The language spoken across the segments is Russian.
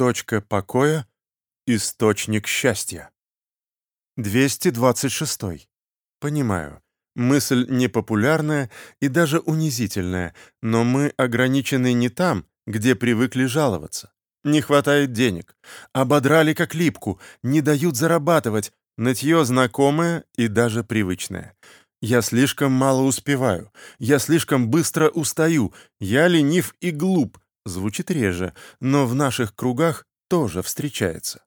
Точка покоя — источник счастья. 226. Понимаю. Мысль непопулярная и даже унизительная, но мы ограничены не там, где привыкли жаловаться. Не хватает денег. Ободрали как липку, не дают зарабатывать. Нытье знакомое и даже привычное. Я слишком мало успеваю. Я слишком быстро устаю. Я ленив и глуп. Звучит реже, но в наших кругах тоже встречается.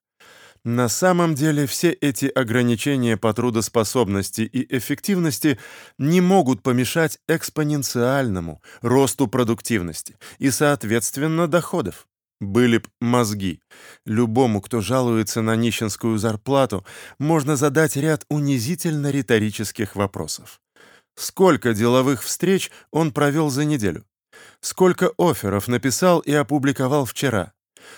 На самом деле все эти ограничения по трудоспособности и эффективности не могут помешать экспоненциальному росту продуктивности и, соответственно, доходов. Были б мозги. Любому, кто жалуется на нищенскую зарплату, можно задать ряд унизительно-риторических вопросов. Сколько деловых встреч он провел за неделю? Сколько офферов написал и опубликовал вчера?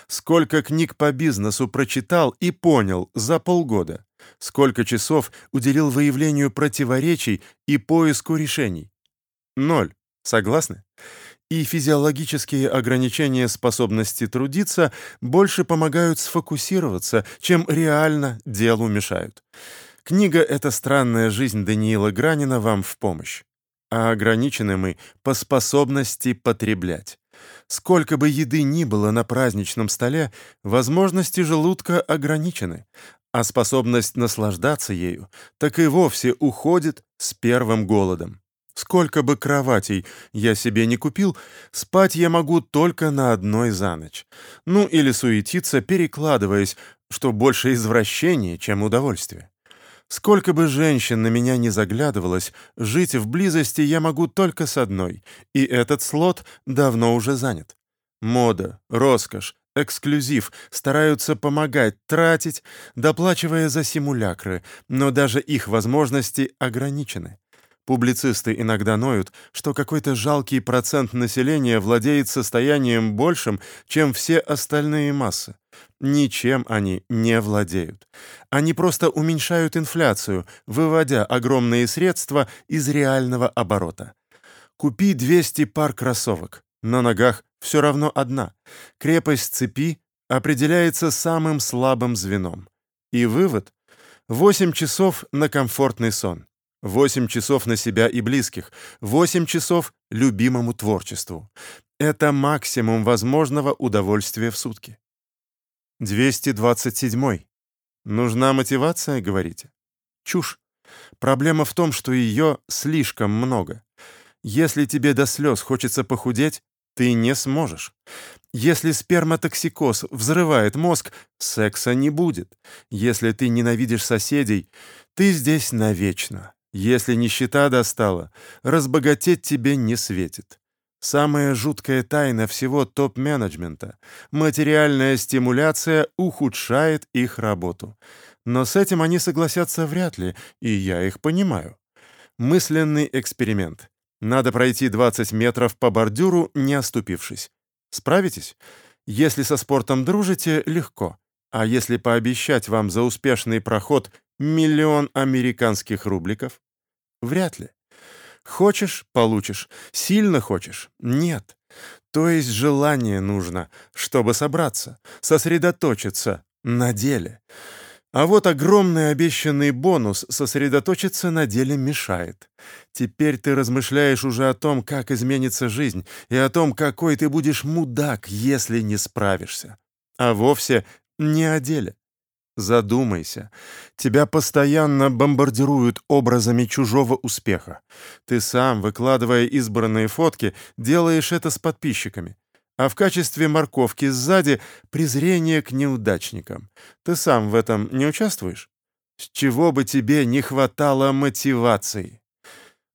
Сколько книг по бизнесу прочитал и понял за полгода? Сколько часов уделил выявлению противоречий и поиску решений? Ноль. Согласны? И физиологические ограничения способности трудиться больше помогают сфокусироваться, чем реально делу мешают. Книга «Эта странная жизнь» Даниила Гранина вам в помощь. А ограничены мы по способности потреблять. Сколько бы еды ни было на праздничном столе, возможности желудка ограничены, а способность наслаждаться ею так и вовсе уходит с первым голодом. Сколько бы кроватей я себе не купил, спать я могу только на одной за ночь. Ну или суетиться, перекладываясь, что больше извращение, чем удовольствие. Сколько бы женщин на меня не заглядывалось, жить в близости я могу только с одной, и этот слот давно уже занят. Мода, роскошь, эксклюзив стараются помогать тратить, доплачивая за симулякры, но даже их возможности ограничены. Публицисты иногда ноют, что какой-то жалкий процент населения владеет состоянием большим, чем все остальные массы. Ничем они не владеют. Они просто уменьшают инфляцию, выводя огромные средства из реального оборота. Купи 200 пар кроссовок. На ногах все равно одна. Крепость цепи определяется самым слабым звеном. И вывод — 8 часов на комфортный сон. Восемь часов на себя и близких, восемь часов любимому творчеству. Это максимум возможного удовольствия в сутки. 227. Нужна мотивация, говорите? Чушь. Проблема в том, что ее слишком много. Если тебе до слез хочется похудеть, ты не сможешь. Если сперматоксикоз взрывает мозг, секса не будет. Если ты ненавидишь соседей, ты здесь навечно. Если нищета достала, разбогатеть тебе не светит. Самая жуткая тайна всего топ-менеджмента — материальная стимуляция ухудшает их работу. Но с этим они согласятся вряд ли, и я их понимаю. Мысленный эксперимент. Надо пройти 20 метров по бордюру, не оступившись. Справитесь? Если со спортом дружите, легко. А если пообещать вам за успешный проход миллион американских рубликов? Вряд ли. Хочешь — получишь. Сильно хочешь — нет. То есть желание нужно, чтобы собраться, сосредоточиться на деле. А вот огромный обещанный бонус сосредоточиться на деле мешает. Теперь ты размышляешь уже о том, как изменится жизнь, и о том, какой ты будешь мудак, если не справишься. А вовсе не о деле. Задумайся. Тебя постоянно бомбардируют образами чужого успеха. Ты сам, выкладывая избранные фотки, делаешь это с подписчиками. А в качестве морковки сзади презрение к неудачникам. Ты сам в этом не участвуешь? С чего бы тебе не хватало мотивации?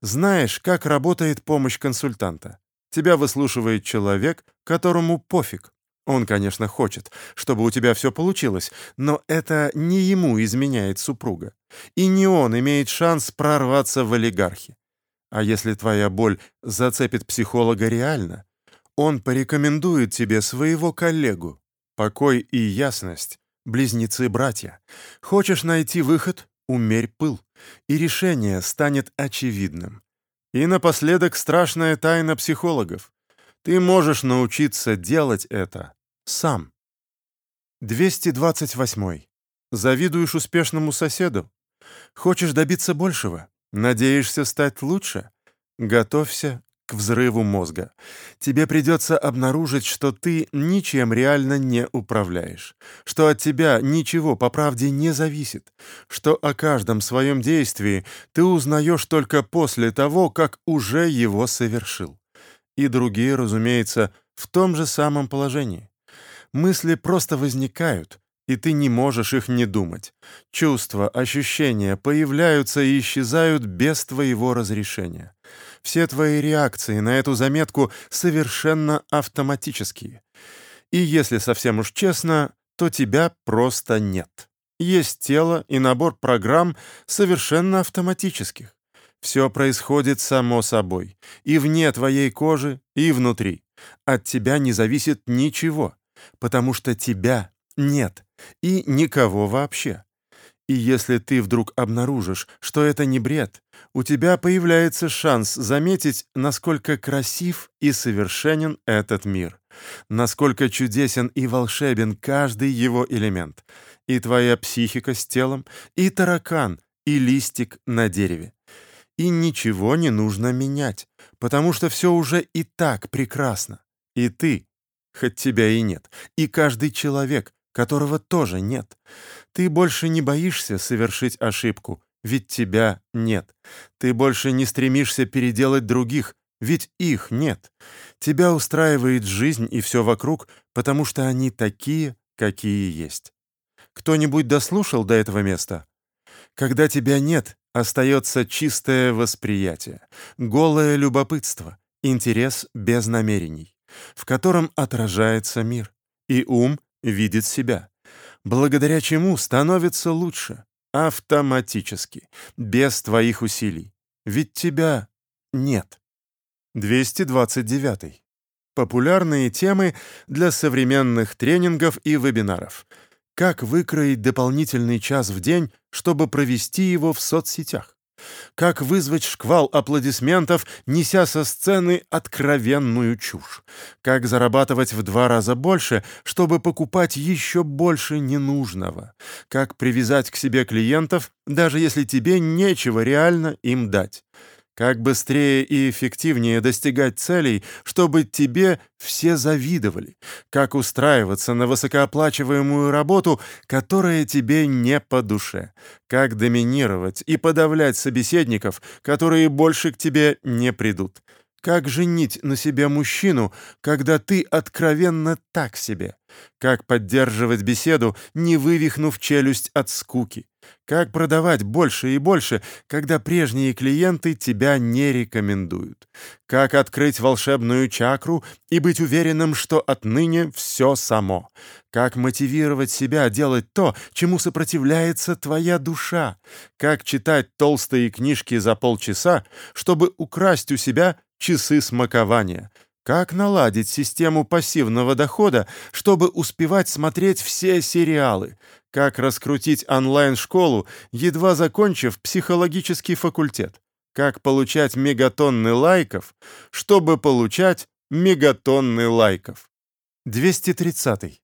Знаешь, как работает помощь консультанта? Тебя выслушивает человек, которому пофиг. Он, конечно, хочет, чтобы у тебя все получилось, но это не ему изменяет супруга. И не он имеет шанс прорваться в олигархи. А если твоя боль зацепит психолога реально, он порекомендует тебе своего коллегу. Покой и ясность — близнецы-братья. Хочешь найти выход — умерь пыл, и решение станет очевидным. И напоследок страшная тайна психологов. Ты можешь научиться делать это сам. 228. Завидуешь успешному соседу? Хочешь добиться большего? Надеешься стать лучше? Готовься к взрыву мозга. Тебе придется обнаружить, что ты ничем реально не управляешь, что от тебя ничего по правде не зависит, что о каждом своем действии ты узнаешь только после того, как уже его совершил. И другие, разумеется, в том же самом положении. Мысли просто возникают, и ты не можешь их не думать. Чувства, ощущения появляются и исчезают без твоего разрешения. Все твои реакции на эту заметку совершенно автоматические. И если совсем уж честно, то тебя просто нет. Есть тело и набор программ совершенно автоматических. Все происходит само собой, и вне твоей кожи, и внутри. От тебя не зависит ничего, потому что тебя нет, и никого вообще. И если ты вдруг обнаружишь, что это не бред, у тебя появляется шанс заметить, насколько красив и совершенен этот мир, насколько чудесен и волшебен каждый его элемент, и твоя психика с телом, и таракан, и листик на дереве. И ничего не нужно менять, потому что все уже и так прекрасно. И ты, хоть тебя и нет, и каждый человек, которого тоже нет. Ты больше не боишься совершить ошибку, ведь тебя нет. Ты больше не стремишься переделать других, ведь их нет. Тебя устраивает жизнь и все вокруг, потому что они такие, какие есть. Кто-нибудь дослушал до этого места? Когда тебя нет, остается чистое восприятие, голое любопытство, интерес без намерений, в котором отражается мир, и ум видит себя, благодаря чему становится лучше, автоматически, без твоих усилий. Ведь тебя нет. 229. Популярные темы для современных тренингов и вебинаров. Как выкроить дополнительный час в день, чтобы провести его в соцсетях? Как вызвать шквал аплодисментов, неся со сцены откровенную чушь? Как зарабатывать в два раза больше, чтобы покупать еще больше ненужного? Как привязать к себе клиентов, даже если тебе нечего реально им дать? Как быстрее и эффективнее достигать целей, чтобы тебе все завидовали? Как устраиваться на высокооплачиваемую работу, которая тебе не по душе? Как доминировать и подавлять собеседников, которые больше к тебе не придут? Как женить на себе мужчину, когда ты откровенно так себе? Как поддерживать беседу, не вывихнув челюсть от скуки? Как продавать больше и больше, когда прежние клиенты тебя не рекомендуют? Как открыть волшебную чакру и быть уверенным, что отныне все само? Как мотивировать себя делать то, чему сопротивляется твоя душа? Как читать толстые книжки за полчаса, чтобы украсть у себя часы смакования? Как наладить систему пассивного дохода, чтобы успевать смотреть все сериалы? Как раскрутить онлайн-школу, едва закончив психологический факультет? Как получать мегатонны лайков, чтобы получать мегатонны лайков? 230.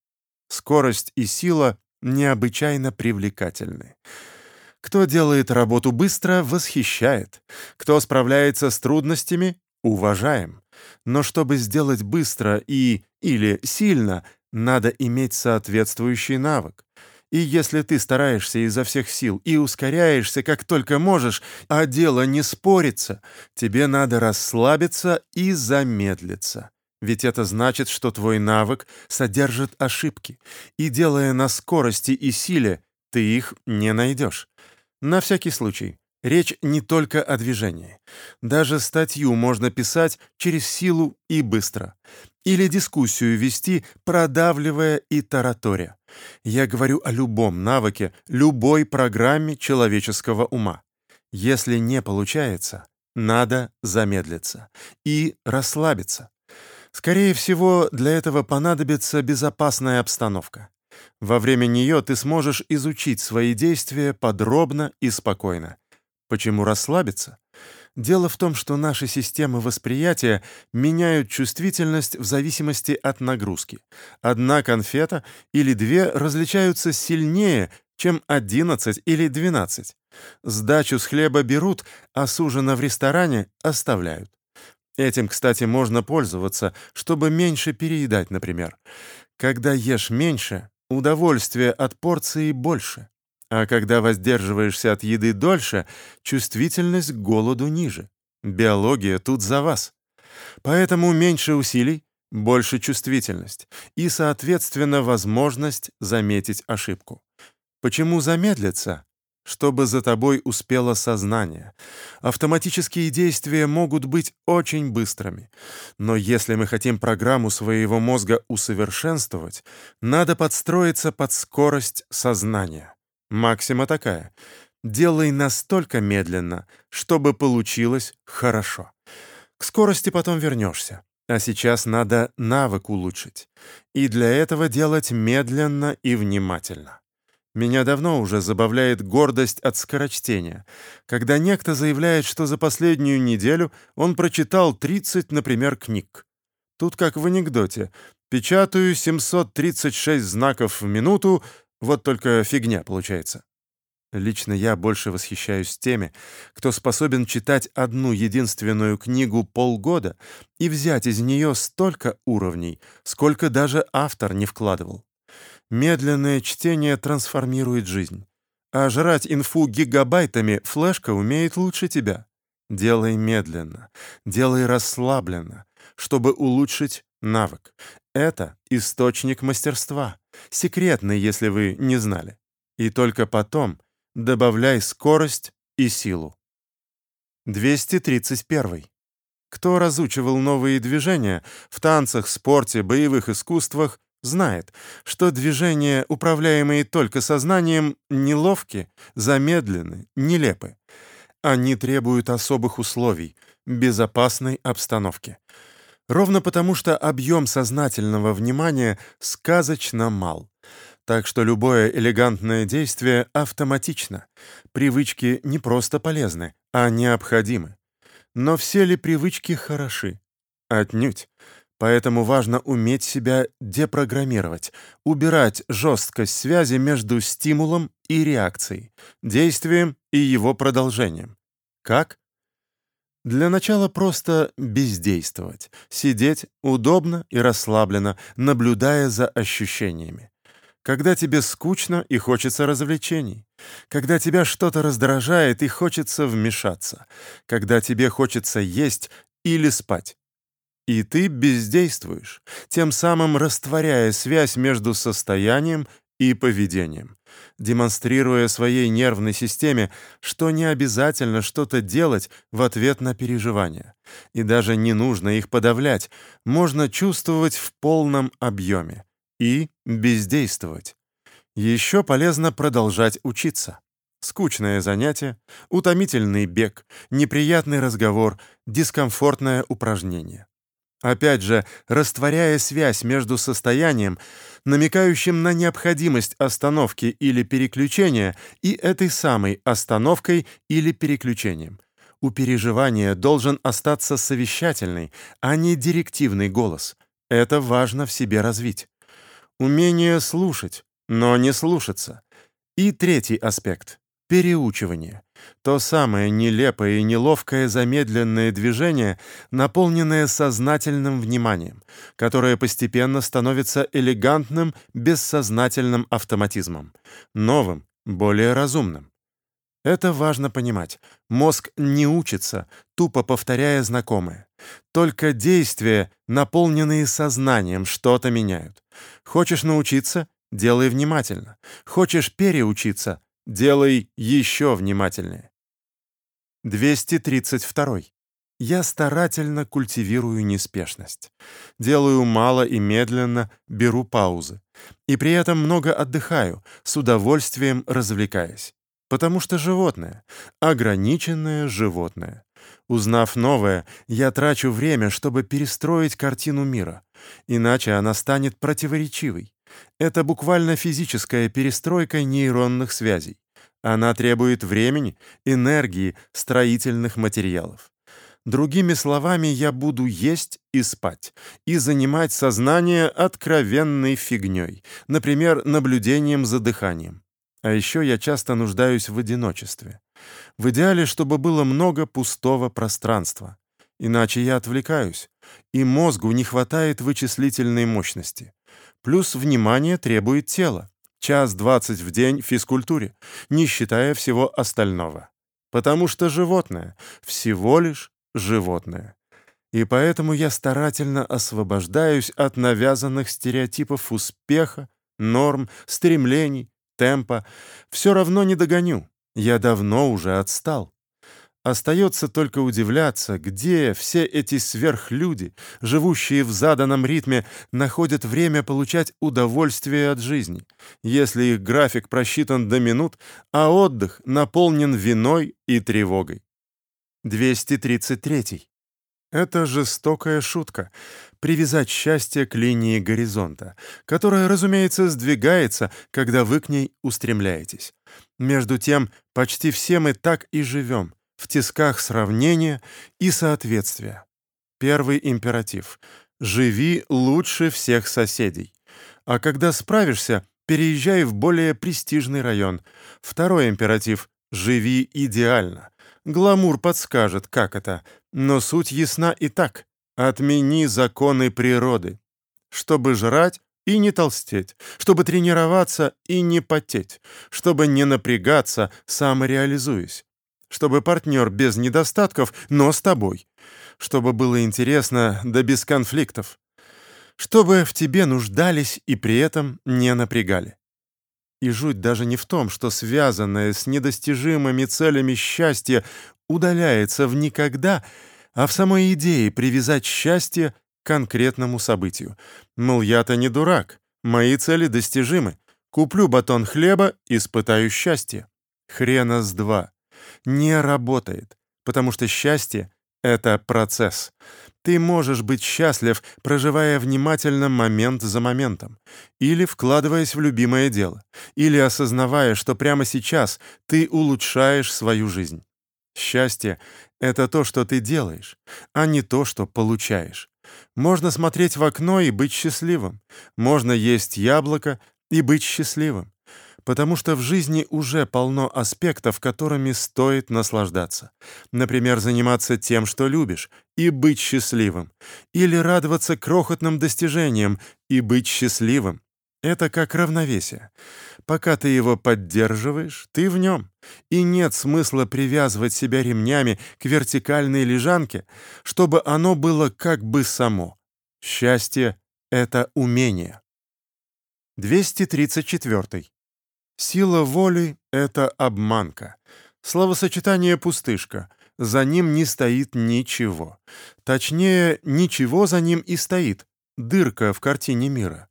Скорость и сила необычайно привлекательны. Кто делает работу быстро, восхищает. Кто справляется с трудностями, уважаем. Но чтобы сделать быстро и или сильно, надо иметь соответствующий навык. И если ты стараешься изо всех сил и ускоряешься как только можешь, а дело не спорится, тебе надо расслабиться и замедлиться. Ведь это значит, что твой навык содержит ошибки, и делая на скорости и силе, ты их не найдешь. На всякий случай, речь не только о движении. Даже статью можно писать через силу и быстро. Или дискуссию вести, продавливая и тараторя. Я говорю о любом навыке, любой программе человеческого ума. Если не получается, надо замедлиться и расслабиться. Скорее всего, для этого понадобится безопасная обстановка. Во время нее ты сможешь изучить свои действия подробно и спокойно. Почему расслабиться? Дело в том, что наши системы восприятия меняют чувствительность в зависимости от нагрузки. Одна конфета или две различаются сильнее, чем 11 или 12. Сдачу с хлеба берут, а с ужина в ресторане оставляют. Этим, кстати, можно пользоваться, чтобы меньше переедать, например. Когда ешь меньше, удовольствия от порции больше. А когда воздерживаешься от еды дольше, чувствительность к голоду ниже. Биология тут за вас. Поэтому меньше усилий, больше чувствительность и, соответственно, возможность заметить ошибку. Почему замедлиться? Чтобы за тобой успело сознание. Автоматические действия могут быть очень быстрыми. Но если мы хотим программу своего мозга усовершенствовать, надо подстроиться под скорость сознания. Максима такая. Делай настолько медленно, чтобы получилось хорошо. К скорости потом вернешься. А сейчас надо навык улучшить. И для этого делать медленно и внимательно. Меня давно уже забавляет гордость от скорочтения, когда некто заявляет, что за последнюю неделю он прочитал 30, например, книг. Тут как в анекдоте. Печатаю 736 знаков в минуту, вот только фигня получается. Лично я больше восхищаюсь теми, кто способен читать одну единственную книгу полгода и взять из нее столько уровней, сколько даже автор не вкладывал. Медленное чтение трансформирует жизнь. А жрать инфу гигабайтами флешка умеет лучше тебя. Делай медленно, делай расслабленно, чтобы улучшить навык. Это источник мастерства, секретный, если вы не знали. И только потом добавляй скорость и силу. 231. Кто разучивал новые движения в танцах, спорте, боевых искусствах, знает, что движения, управляемые только сознанием, неловки, замедлены, нелепы. Они требуют особых условий, безопасной обстановки. Ровно потому, что объем сознательного внимания сказочно мал. Так что любое элегантное действие автоматично. Привычки не просто полезны, а необходимы. Но все ли привычки хороши? Отнюдь. Поэтому важно уметь себя депрограммировать, убирать жесткость связи между стимулом и реакцией, действием и его продолжением. Как? Для начала просто бездействовать, сидеть удобно и расслабленно, наблюдая за ощущениями. Когда тебе скучно и хочется развлечений, когда тебя что-то раздражает и хочется вмешаться, когда тебе хочется есть или спать. И ты бездействуешь, тем самым растворяя связь между состоянием и поведением, демонстрируя своей нервной системе, что не обязательно что-то делать в ответ на переживания, и даже не нужно их подавлять, можно чувствовать в полном объеме и бездействовать. Еще полезно продолжать учиться. Скучное занятие, утомительный бег, неприятный разговор, дискомфортное упражнение. Опять же, растворяя связь между состоянием, намекающим на необходимость остановки или переключения, и этой самой остановкой или переключением. У переживания должен остаться совещательный, а не директивный голос. Это важно в себе развить. Умение слушать, но не слушаться. И третий аспект — переучивание. То самое нелепое и неловкое замедленное движение, наполненное сознательным вниманием, которое постепенно становится элегантным, бессознательным автоматизмом, новым, более разумным. Это важно понимать. Мозг не учится, тупо повторяя знакомое. Только действия, наполненные сознанием, что-то меняют. Хочешь научиться — делай внимательно. Хочешь переучиться Делай еще внимательнее. 232. Я старательно культивирую неспешность. Делаю мало и медленно, беру паузы. И при этом много отдыхаю, с удовольствием развлекаясь. Потому что животное. Ограниченное животное. Узнав новое, я трачу время, чтобы перестроить картину мира. Иначе она станет противоречивой. Это буквально физическая перестройка нейронных связей. Она требует времени, энергии, строительных материалов. Другими словами, я буду есть и спать, и занимать сознание откровенной фигней, например, наблюдением за дыханием. А еще я часто нуждаюсь в одиночестве. В идеале, чтобы было много пустого пространства. Иначе я отвлекаюсь, и мозгу не хватает вычислительной мощности. Плюс внимание требует тело. Час двадцать в день физкультуре, не считая всего остального. Потому что животное всего лишь животное. И поэтому я старательно освобождаюсь от навязанных стереотипов успеха, норм, стремлений, темпа. Все равно не догоню. Я давно уже отстал. Остается только удивляться, где все эти сверхлюди, живущие в заданном ритме, находят время получать удовольствие от жизни, если их график просчитан до минут, а отдых наполнен виной и тревогой. 233. Это жестокая шутка — привязать счастье к линии горизонта, которая, разумеется, сдвигается, когда вы к ней устремляетесь. Между тем, почти все мы так и живем, в тисках сравнения и соответствия. Первый императив — живи лучше всех соседей. А когда справишься, переезжай в более престижный район. Второй императив — живи идеально — Гламур подскажет, как это, но суть ясна и так. Отмени законы природы. Чтобы жрать и не толстеть, чтобы тренироваться и не потеть, чтобы не напрягаться, самореализуясь, чтобы партнер без недостатков, но с тобой, чтобы было интересно да без конфликтов, чтобы в тебе нуждались и при этом не напрягали. И жуть даже не в том, что связанное с недостижимыми целями счастье удаляется в никогда, а в самой идее привязать счастье к конкретному событию. Мол, я-то не дурак, мои цели достижимы. Куплю батон хлеба, испытаю счастье. Хрена с два. Не работает, потому что счастье — это процесс. Ты можешь быть счастлив, проживая внимательно момент за моментом, или вкладываясь в любимое дело, или осознавая, что прямо сейчас ты улучшаешь свою жизнь. Счастье — это то, что ты делаешь, а не то, что получаешь. Можно смотреть в окно и быть счастливым. Можно есть яблоко и быть счастливым потому что в жизни уже полно аспектов, которыми стоит наслаждаться. Например, заниматься тем, что любишь, и быть счастливым. Или радоваться крохотным достижениям и быть счастливым. Это как равновесие. Пока ты его поддерживаешь, ты в нем. И нет смысла привязывать себя ремнями к вертикальной лежанке, чтобы оно было как бы само. Счастье — это умение. 234. Сила воли — это обманка. Словосочетание «пустышка». За ним не стоит ничего. Точнее, ничего за ним и стоит. Дырка в картине мира.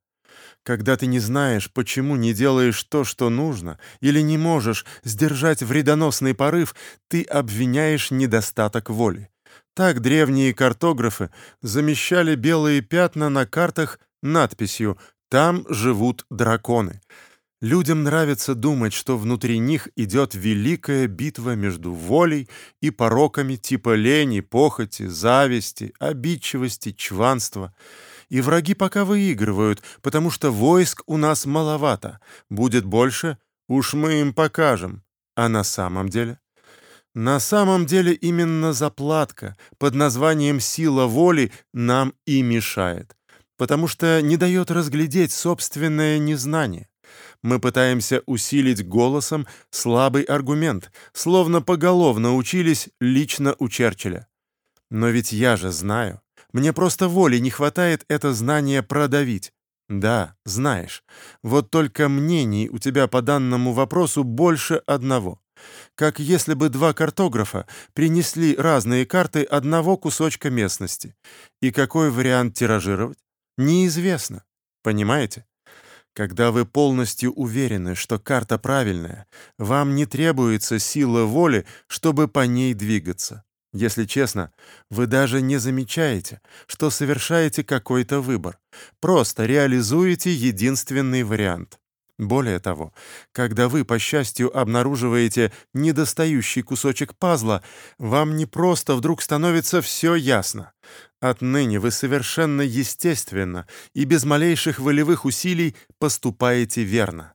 Когда ты не знаешь, почему не делаешь то, что нужно, или не можешь сдержать вредоносный порыв, ты обвиняешь недостаток воли. Так древние картографы замещали белые пятна на картах надписью «Там живут драконы». Людям нравится думать, что внутри них идет великая битва между волей и пороками типа лени, похоти, зависти, обидчивости, чванства. И враги пока выигрывают, потому что войск у нас маловато. Будет больше, уж мы им покажем. А на самом деле? На самом деле именно заплатка под названием «сила воли» нам и мешает, потому что не дает разглядеть собственное незнание мы пытаемся усилить голосом слабый аргумент, словно поголовно учились лично у Черчилля. Но ведь я же знаю. Мне просто воли не хватает это знание продавить. Да, знаешь. Вот только мнений у тебя по данному вопросу больше одного. Как если бы два картографа принесли разные карты одного кусочка местности. И какой вариант тиражировать? Неизвестно. Понимаете? Когда вы полностью уверены, что карта правильная, вам не требуется сила воли, чтобы по ней двигаться. Если честно, вы даже не замечаете, что совершаете какой-то выбор. Просто реализуете единственный вариант. Более того, когда вы, по счастью, обнаруживаете недостающий кусочек пазла, вам не просто вдруг становится все ясно. Отныне вы совершенно естественно и без малейших волевых усилий поступаете верно.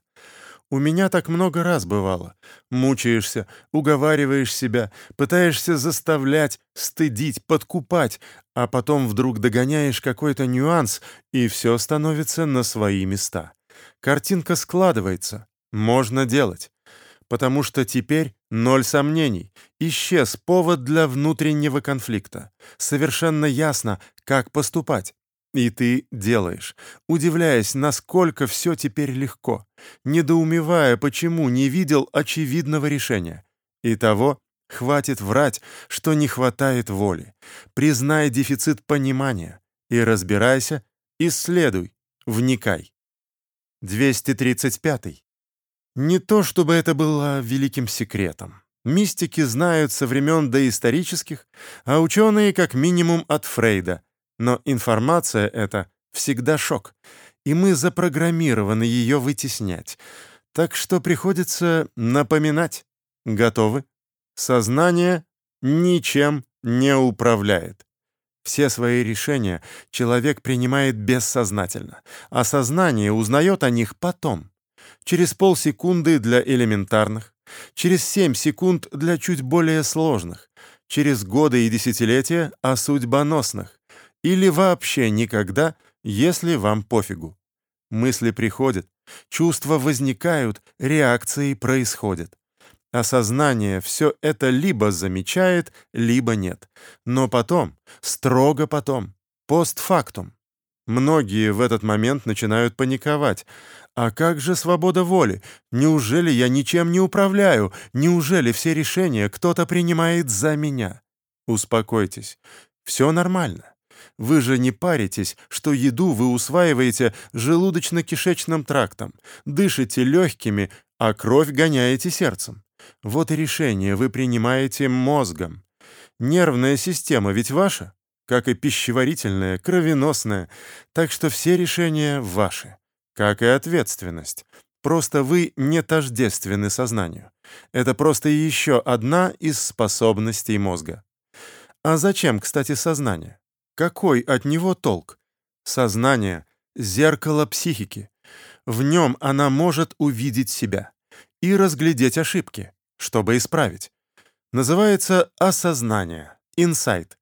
У меня так много раз бывало. Мучаешься, уговариваешь себя, пытаешься заставлять, стыдить, подкупать, а потом вдруг догоняешь какой-то нюанс, и все становится на свои места. Картинка складывается. Можно делать. Потому что теперь ноль сомнений. Исчез повод для внутреннего конфликта. Совершенно ясно, как поступать. И ты делаешь, удивляясь, насколько все теперь легко, недоумевая, почему не видел очевидного решения. И того хватит врать, что не хватает воли. Признай дефицит понимания и разбирайся, исследуй, вникай. 235. Не то чтобы это было великим секретом. Мистики знают со времен доисторических, а ученые как минимум от Фрейда. Но информация эта всегда шок, и мы запрограммированы ее вытеснять. Так что приходится напоминать. Готовы? Сознание ничем не управляет. Все свои решения человек принимает бессознательно, а сознание узнает о них потом. Через полсекунды для элементарных, через 7 секунд для чуть более сложных, через годы и десятилетия о судьбоносных, или вообще никогда, если вам пофигу. Мысли приходят, чувства возникают, реакции происходят. Осознание все это либо замечает, либо нет. Но потом, строго потом, постфактум. Многие в этот момент начинают паниковать. А как же свобода воли? Неужели я ничем не управляю? Неужели все решения кто-то принимает за меня? Успокойтесь. Все нормально. Вы же не паритесь, что еду вы усваиваете желудочно-кишечным трактом, дышите легкими, а кровь гоняете сердцем. Вот и решение вы принимаете мозгом. Нервная система ведь ваша, как и пищеварительная, кровеносная, так что все решения ваши, как и ответственность. Просто вы не тождественны сознанию. Это просто еще одна из способностей мозга. А зачем, кстати, сознание? Какой от него толк? Сознание — зеркало психики. В нем она может увидеть себя и разглядеть ошибки, чтобы исправить. Называется осознание, инсайт.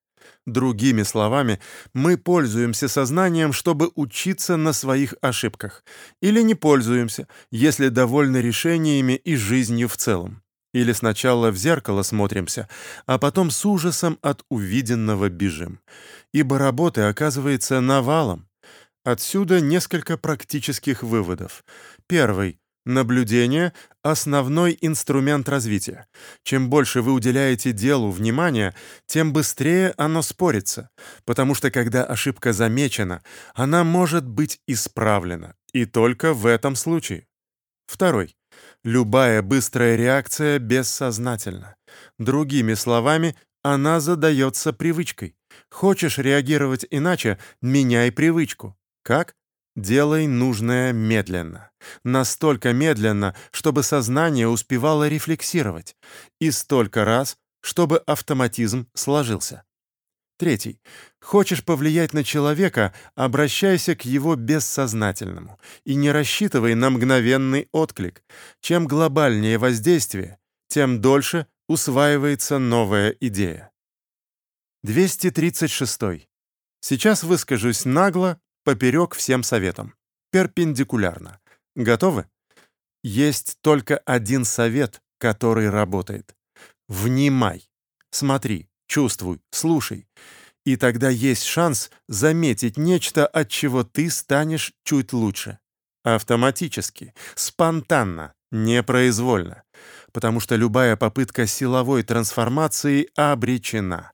Другими словами, мы пользуемся сознанием, чтобы учиться на своих ошибках. Или не пользуемся, если довольны решениями и жизнью в целом. Или сначала в зеркало смотримся, а потом с ужасом от увиденного бежим. Ибо работы оказывается навалом. Отсюда несколько практических выводов. Первый. Наблюдение — основной инструмент развития. Чем больше вы уделяете делу внимания, тем быстрее оно спорится, потому что когда ошибка замечена, она может быть исправлена, и только в этом случае. Второй. Любая быстрая реакция бессознательна. Другими словами, она задается привычкой. Хочешь реагировать иначе — меняй привычку. Как? Делай нужное медленно. Настолько медленно, чтобы сознание успевало рефлексировать. И столько раз, чтобы автоматизм сложился. Третий. Хочешь повлиять на человека, обращайся к его бессознательному и не рассчитывай на мгновенный отклик. Чем глобальнее воздействие, тем дольше усваивается новая идея. 236. Сейчас выскажусь нагло, поперек всем советам. Перпендикулярно. Готовы? Есть только один совет, который работает. Внимай. Смотри, чувствуй, слушай. И тогда есть шанс заметить нечто, от чего ты станешь чуть лучше. Автоматически, спонтанно, непроизвольно. Потому что любая попытка силовой трансформации обречена.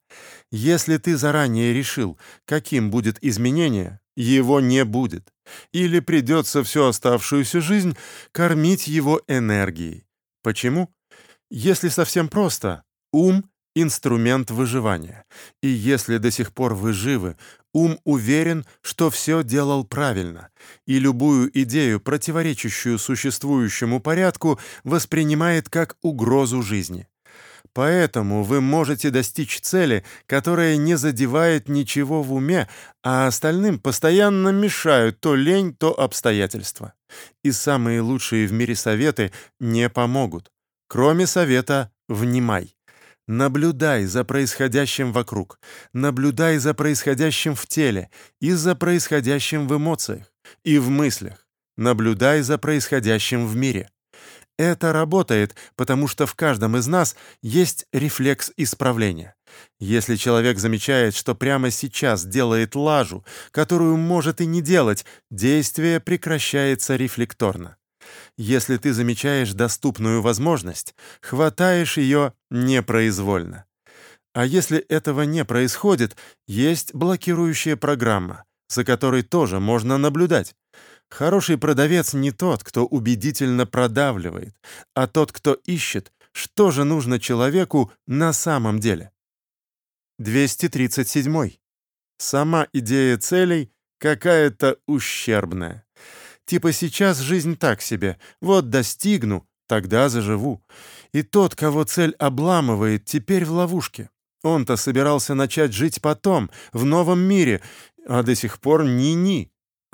Если ты заранее решил, каким будет изменение, его не будет. Или придется всю оставшуюся жизнь кормить его энергией. Почему? Если совсем просто, ум инструмент выживания. И если до сих пор вы живы, ум уверен, что все делал правильно, и любую идею, противоречащую существующему порядку, воспринимает как угрозу жизни. Поэтому вы можете достичь цели, которая не задевает ничего в уме, а остальным постоянно мешают то лень, то обстоятельства. И самые лучшие в мире советы не помогут. Кроме совета «внимай». Наблюдай за происходящим вокруг, наблюдай за происходящим в теле и за происходящим в эмоциях и в мыслях. Наблюдай за происходящим в мире. Это работает, потому что в каждом из нас есть рефлекс исправления. Если человек замечает, что прямо сейчас делает лажу, которую может и не делать, действие прекращается рефлекторно. Если ты замечаешь доступную возможность, хватаешь ее непроизвольно. А если этого не происходит, есть блокирующая программа, за которой тоже можно наблюдать. Хороший продавец не тот, кто убедительно продавливает, а тот, кто ищет, что же нужно человеку на самом деле. 237. Сама идея целей какая-то ущербная. Типа сейчас жизнь так себе, вот достигну, тогда заживу. И тот, кого цель обламывает, теперь в ловушке. Он-то собирался начать жить потом, в новом мире, а до сих пор ни-ни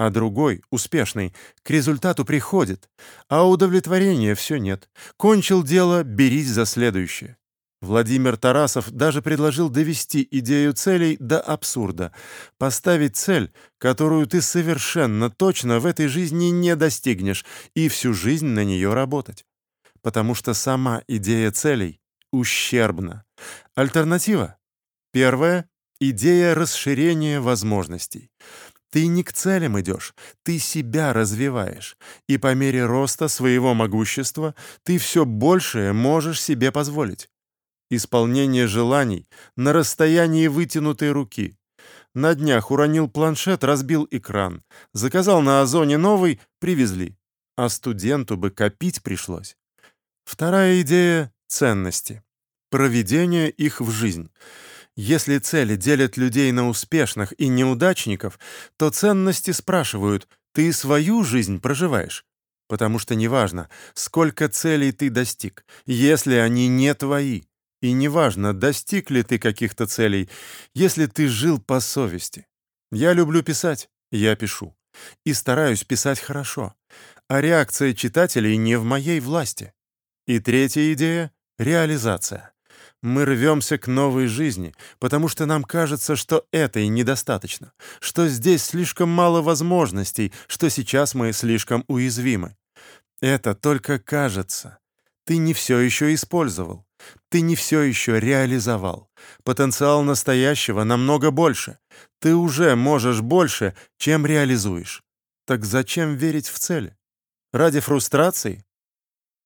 а другой, успешный, к результату приходит, а удовлетворения все нет. Кончил дело, берись за следующее. Владимир Тарасов даже предложил довести идею целей до абсурда, поставить цель, которую ты совершенно точно в этой жизни не достигнешь, и всю жизнь на нее работать. Потому что сама идея целей ущербна. Альтернатива? Первая — идея расширения возможностей. Ты не к целям идешь, ты себя развиваешь, и по мере роста своего могущества ты все большее можешь себе позволить. Исполнение желаний на расстоянии вытянутой руки. На днях уронил планшет, разбил экран. Заказал на Озоне новый, привезли. А студенту бы копить пришлось. Вторая идея — ценности. Проведение их в жизнь. Если цели делят людей на успешных и неудачников, то ценности спрашивают «ты свою жизнь проживаешь?» Потому что неважно, сколько целей ты достиг, если они не твои. И неважно, достиг ли ты каких-то целей, если ты жил по совести. Я люблю писать, я пишу. И стараюсь писать хорошо. А реакция читателей не в моей власти. И третья идея — реализация. Мы рвемся к новой жизни, потому что нам кажется, что этой недостаточно, что здесь слишком мало возможностей, что сейчас мы слишком уязвимы. Это только кажется. Ты не все еще использовал. Ты не все еще реализовал. Потенциал настоящего намного больше. Ты уже можешь больше, чем реализуешь. Так зачем верить в цели? Ради фрустрации?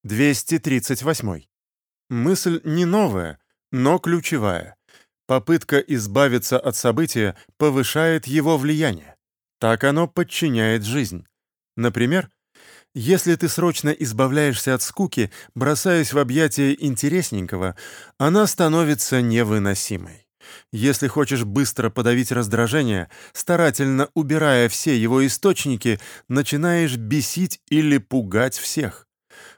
238. Мысль не новая, но ключевая. Попытка избавиться от события повышает его влияние. Так оно подчиняет жизнь. Например, если ты срочно избавляешься от скуки, бросаясь в объятия интересненького, она становится невыносимой. Если хочешь быстро подавить раздражение, старательно убирая все его источники, начинаешь бесить или пугать всех.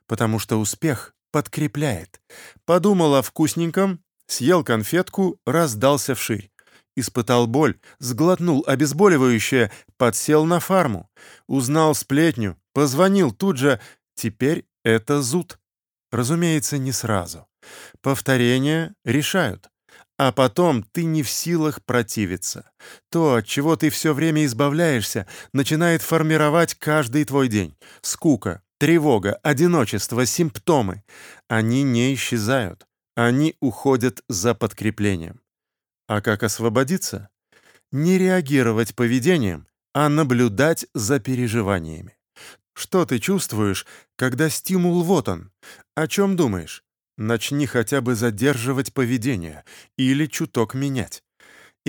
Потому что успех подкрепляет. Подумал о вкусненьком, съел конфетку, раздался вширь. Испытал боль, сглотнул обезболивающее, подсел на фарму. Узнал сплетню, позвонил тут же. Теперь это зуд. Разумеется, не сразу. Повторения решают. А потом ты не в силах противиться. То, от чего ты все время избавляешься, начинает формировать каждый твой день. Скука, Тревога, одиночество, симптомы. Они не исчезают. Они уходят за подкреплением. А как освободиться? Не реагировать поведением, а наблюдать за переживаниями. Что ты чувствуешь, когда стимул вот он? О чем думаешь? Начни хотя бы задерживать поведение или чуток менять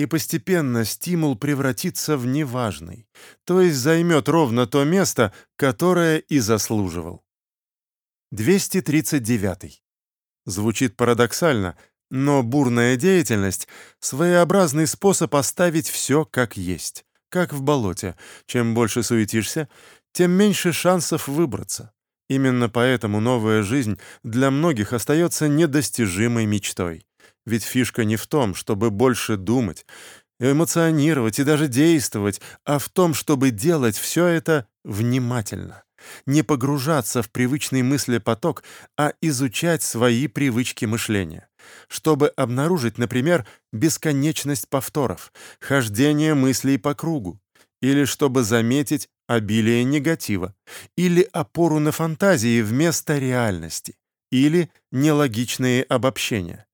и постепенно стимул превратится в неважный, то есть займет ровно то место, которое и заслуживал. 239. Звучит парадоксально, Но бурная деятельность — своеобразный способ оставить все как есть, как в болоте. Чем больше суетишься, тем меньше шансов выбраться. Именно поэтому новая жизнь для многих остается недостижимой мечтой. Ведь фишка не в том, чтобы больше думать, эмоционировать и даже действовать, а в том, чтобы делать все это внимательно. Не погружаться в привычный мыслепоток, а изучать свои привычки мышления. Чтобы обнаружить, например, бесконечность повторов, хождение мыслей по кругу, или чтобы заметить обилие негатива, или опору на фантазии вместо реальности, или нелогичные обобщения.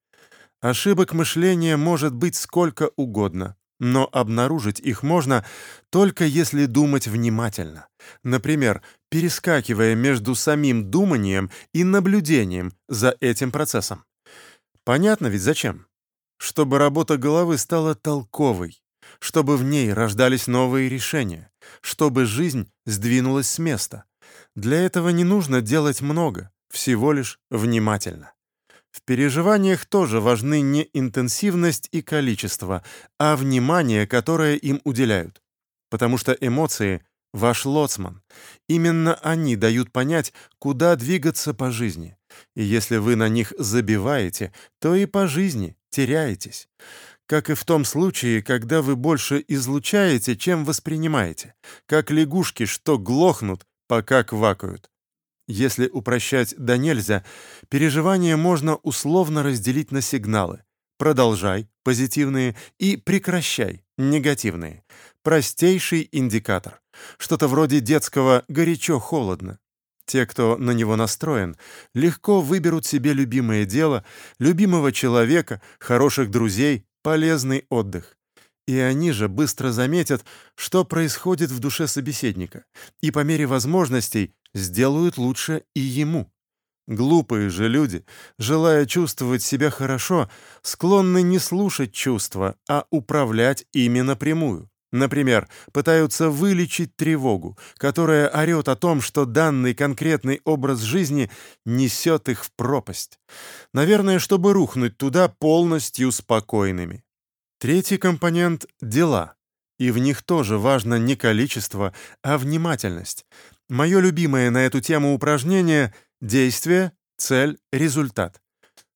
Ошибок мышления может быть сколько угодно, но обнаружить их можно только если думать внимательно. Например, перескакивая между самим думанием и наблюдением за этим процессом. Понятно ведь зачем? Чтобы работа головы стала толковой, чтобы в ней рождались новые решения, чтобы жизнь сдвинулась с места. Для этого не нужно делать много, всего лишь внимательно. В переживаниях тоже важны не интенсивность и количество, а внимание, которое им уделяют. Потому что эмоции — ваш лоцман. Именно они дают понять, куда двигаться по жизни. И если вы на них забиваете, то и по жизни теряетесь. Как и в том случае, когда вы больше излучаете, чем воспринимаете. Как лягушки, что глохнут, пока квакают. Если упрощать да нельзя, переживания можно условно разделить на сигналы. Продолжай, позитивные, и прекращай, негативные. Простейший индикатор. Что-то вроде детского «горячо-холодно». Те, кто на него настроен, легко выберут себе любимое дело, любимого человека, хороших друзей, полезный отдых. И они же быстро заметят, что происходит в душе собеседника, и по мере возможностей сделают лучше и ему. Глупые же люди, желая чувствовать себя хорошо, склонны не слушать чувства, а управлять ими напрямую. Например, пытаются вылечить тревогу, которая орет о том, что данный конкретный образ жизни несет их в пропасть. Наверное, чтобы рухнуть туда полностью спокойными. Третий компонент — дела. И в них тоже важно не количество, а внимательность. Мое любимое на эту тему упражнение — действие, цель, результат.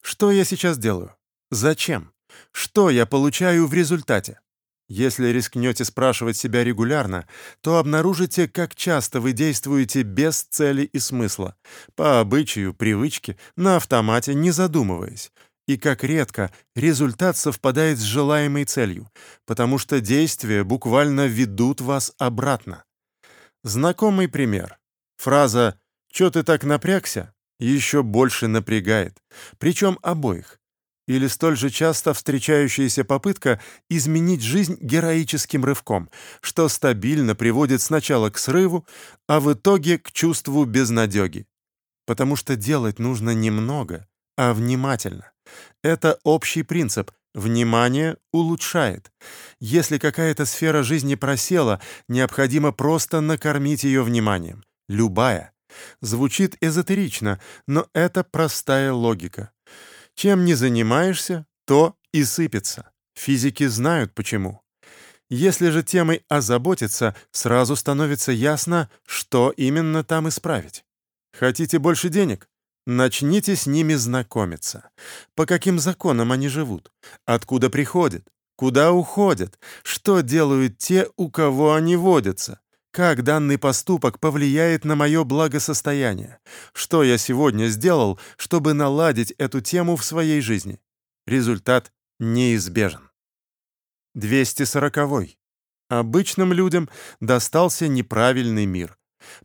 Что я сейчас делаю? Зачем? Что я получаю в результате? Если рискнете спрашивать себя регулярно, то обнаружите, как часто вы действуете без цели и смысла, по обычаю, привычке, на автомате, не задумываясь, и как редко результат совпадает с желаемой целью, потому что действия буквально ведут вас обратно. Знакомый пример. Фраза «Чё ты так напрягся?» еще больше напрягает, причем обоих. Или столь же часто встречающаяся попытка изменить жизнь героическим рывком, что стабильно приводит сначала к срыву, а в итоге к чувству безнадеги. Потому что делать нужно немного, а внимательно. Это общий принцип, Внимание улучшает. Если какая-то сфера жизни просела, необходимо просто накормить ее вниманием. Любая. Звучит эзотерично, но это простая логика. Чем не занимаешься, то и сыпется. Физики знают почему. Если же темой озаботиться, сразу становится ясно, что именно там исправить. Хотите больше денег? Начните с ними знакомиться. По каким законам они живут? Откуда приходят? Куда уходят? Что делают те, у кого они водятся? Как данный поступок повлияет на мое благосостояние? Что я сегодня сделал, чтобы наладить эту тему в своей жизни? Результат неизбежен. 240. Обычным людям достался неправильный мир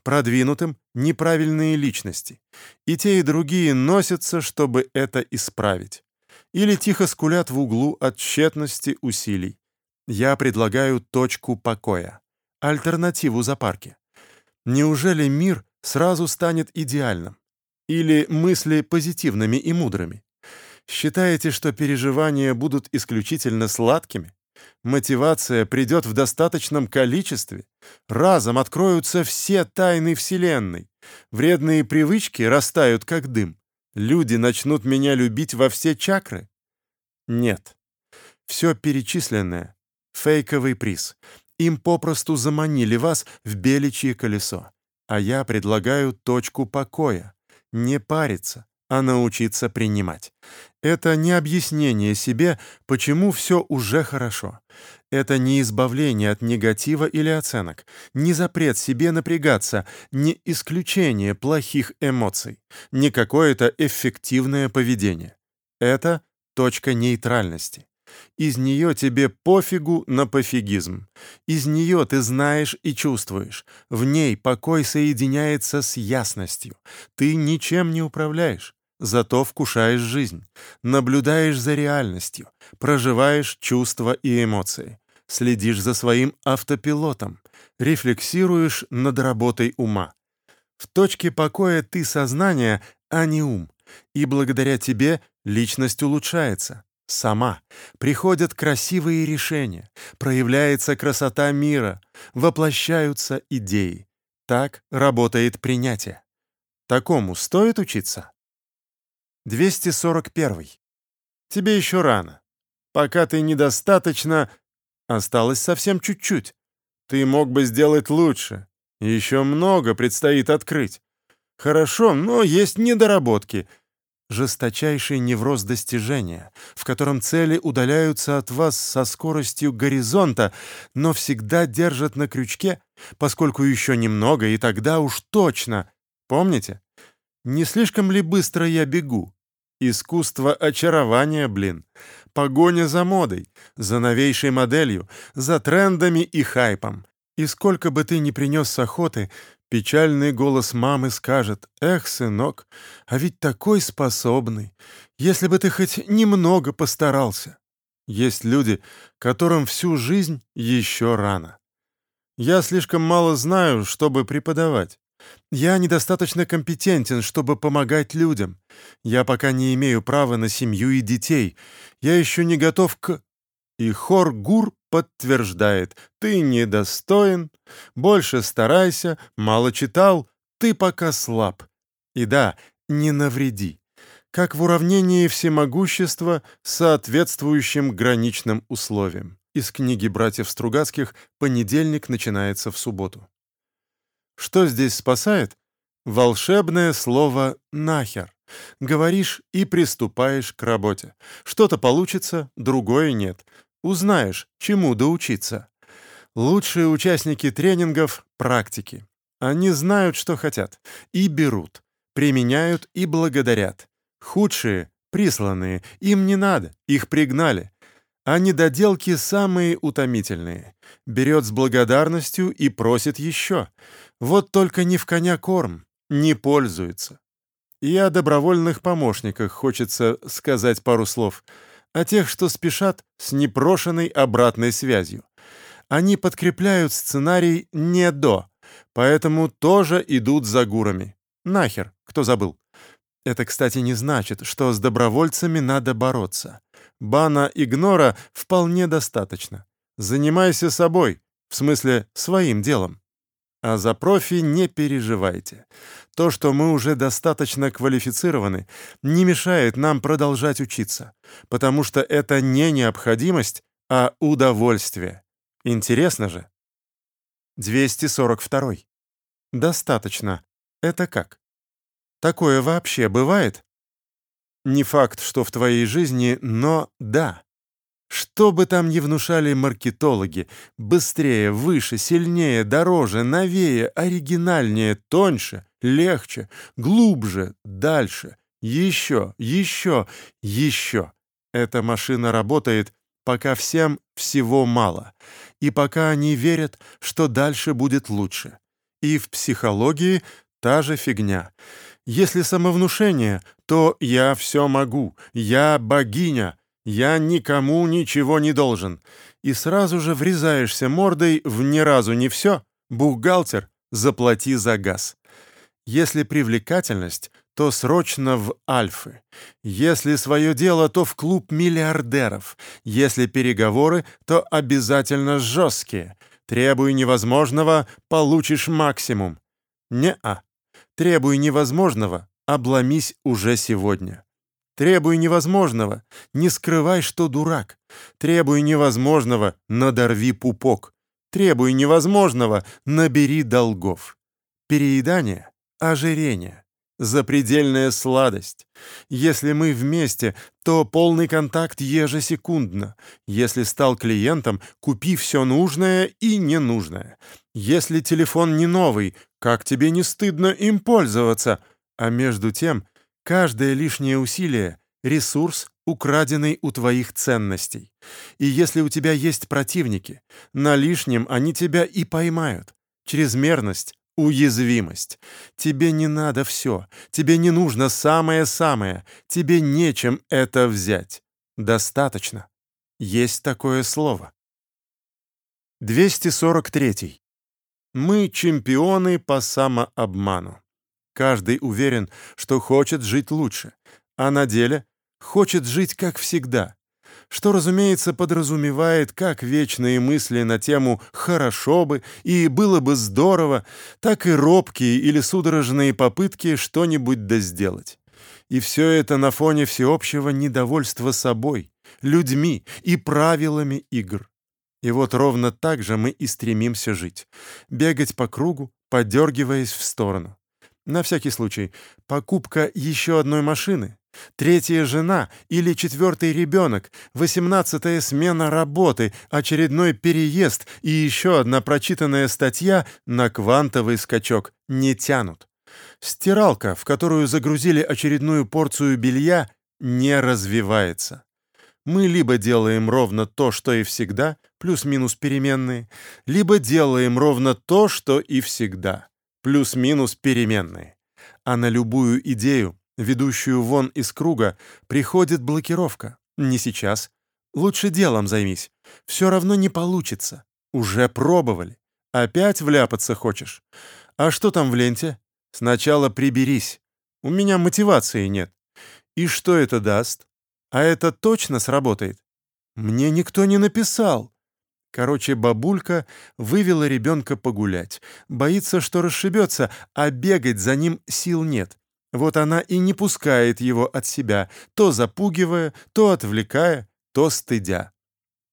продвинутым неправильные личности. И те, и другие носятся, чтобы это исправить. Или тихо скулят в углу от тщетности усилий. Я предлагаю точку покоя, альтернативу запарке. Неужели мир сразу станет идеальным? Или мысли позитивными и мудрыми? Считаете, что переживания будут исключительно сладкими? Мотивация придет в достаточном количестве, разом откроются все тайны Вселенной, вредные привычки растают как дым, люди начнут меня любить во все чакры. Нет. Все перечисленное — фейковый приз. Им попросту заманили вас в беличье колесо. А я предлагаю точку покоя. Не париться, а научиться принимать. Это не объяснение себе, почему все уже хорошо. Это не избавление от негатива или оценок, не запрет себе напрягаться, не исключение плохих эмоций, не какое-то эффективное поведение. Это точка нейтральности. Из нее тебе пофигу на пофигизм. Из нее ты знаешь и чувствуешь. В ней покой соединяется с ясностью. Ты ничем не управляешь. Зато вкушаешь жизнь, наблюдаешь за реальностью, проживаешь чувства и эмоции, следишь за своим автопилотом, рефлексируешь над работой ума. В точке покоя ты сознание, а не ум, и благодаря тебе личность улучшается. Сама. Приходят красивые решения, проявляется красота мира, воплощаются идеи. Так работает принятие. Такому стоит учиться? 241. Тебе еще рано. Пока ты недостаточно... Осталось совсем чуть-чуть. Ты мог бы сделать лучше. Еще много предстоит открыть. Хорошо, но есть недоработки — жесточайший невроз достижения, в котором цели удаляются от вас со скоростью горизонта, но всегда держат на крючке, поскольку еще немного, и тогда уж точно. Помните? Не слишком ли быстро я бегу? Искусство очарования, блин. Погоня за модой, за новейшей моделью, за трендами и хайпом. И сколько бы ты ни принес с охоты, Печальный голос мамы скажет, «Эх, сынок, а ведь такой способный, если бы ты хоть немного постарался». Есть люди, которым всю жизнь еще рано. Я слишком мало знаю, чтобы преподавать. Я недостаточно компетентен, чтобы помогать людям. Я пока не имею права на семью и детей. Я еще не готов к... И хор гур подтверждает, ты недостоин, больше старайся, мало читал, ты пока слаб. И да, не навреди, как в уравнении всемогущества соответствующим граничным условиям. Из книги братьев Стругацких «Понедельник начинается в субботу». Что здесь спасает? Волшебное слово «нахер». Говоришь и приступаешь к работе. Что-то получится, другое нет. Узнаешь, чему доучиться. Лучшие участники тренингов — практики. Они знают, что хотят, и берут, применяют и благодарят. Худшие — присланные, им не надо, их пригнали. А недоделки самые утомительные. Берет с благодарностью и просит еще. Вот только не в коня корм, не пользуется. И о добровольных помощниках хочется сказать пару слов — а тех, что спешат с непрошенной обратной связью. Они подкрепляют сценарий не до, поэтому тоже идут за гурами. Нахер, кто забыл. Это, кстати, не значит, что с добровольцами надо бороться. Бана игнора вполне достаточно. Занимайся собой, в смысле, своим делом. А за профи не переживайте. То, что мы уже достаточно квалифицированы, не мешает нам продолжать учиться, потому что это не необходимость, а удовольствие. Интересно же? 242. Достаточно. Это как? Такое вообще бывает? Не факт, что в твоей жизни, но да. Что бы там ни внушали маркетологи, быстрее, выше, сильнее, дороже, новее, оригинальнее, тоньше, легче, глубже, дальше, еще, еще, еще. Эта машина работает, пока всем всего мало, и пока они верят, что дальше будет лучше. И в психологии та же фигня. Если самовнушение, то «я все могу», «я богиня», «Я никому ничего не должен», и сразу же врезаешься мордой в «ни разу не все», «бухгалтер, заплати за газ». Если привлекательность, то срочно в Альфы. Если свое дело, то в клуб миллиардеров. Если переговоры, то обязательно жесткие. Требуй невозможного, получишь максимум. Не-а. Требуй невозможного, обломись уже сегодня. Требуй невозможного, не скрывай, что дурак. Требуй невозможного, надорви пупок. Требуй невозможного, набери долгов. Переедание — ожирение запредельная сладость. Если мы вместе, то полный контакт ежесекундно. Если стал клиентом, купи все нужное и ненужное. Если телефон не новый, как тебе не стыдно им пользоваться? А между тем, каждое лишнее усилие — ресурс, украденный у твоих ценностей. И если у тебя есть противники, на лишнем они тебя и поймают. Чрезмерность Уязвимость. Тебе не надо все. Тебе не нужно самое-самое. Тебе нечем это взять. Достаточно. Есть такое слово. 243. Мы чемпионы по самообману. Каждый уверен, что хочет жить лучше, а на деле хочет жить как всегда, что, разумеется, подразумевает как вечные мысли на тему «хорошо бы» и «было бы здорово», так и робкие или судорожные попытки что-нибудь да сделать. И все это на фоне всеобщего недовольства собой, людьми и правилами игр. И вот ровно так же мы и стремимся жить. Бегать по кругу, подергиваясь в сторону. На всякий случай, покупка еще одной машины. Третья жена или четвертый ребенок, восемнадцатая смена работы, очередной переезд. И еще одна прочитанная статья на квантовый скачок. Не тянут. Стиралка, в которую загрузили очередную порцию белья, не развивается. Мы либо делаем ровно то, что и всегда, плюс-минус переменные, либо делаем ровно то, что и всегда, плюс-минус переменные. А на любую идею ведущую вон из круга, приходит блокировка. Не сейчас. Лучше делом займись. Все равно не получится. Уже пробовали. Опять вляпаться хочешь? А что там в ленте? Сначала приберись. У меня мотивации нет. И что это даст? А это точно сработает? Мне никто не написал. Короче, бабулька вывела ребенка погулять. Боится, что расшибется, а бегать за ним сил нет. Вот она и не пускает его от себя, то запугивая, то отвлекая, то стыдя.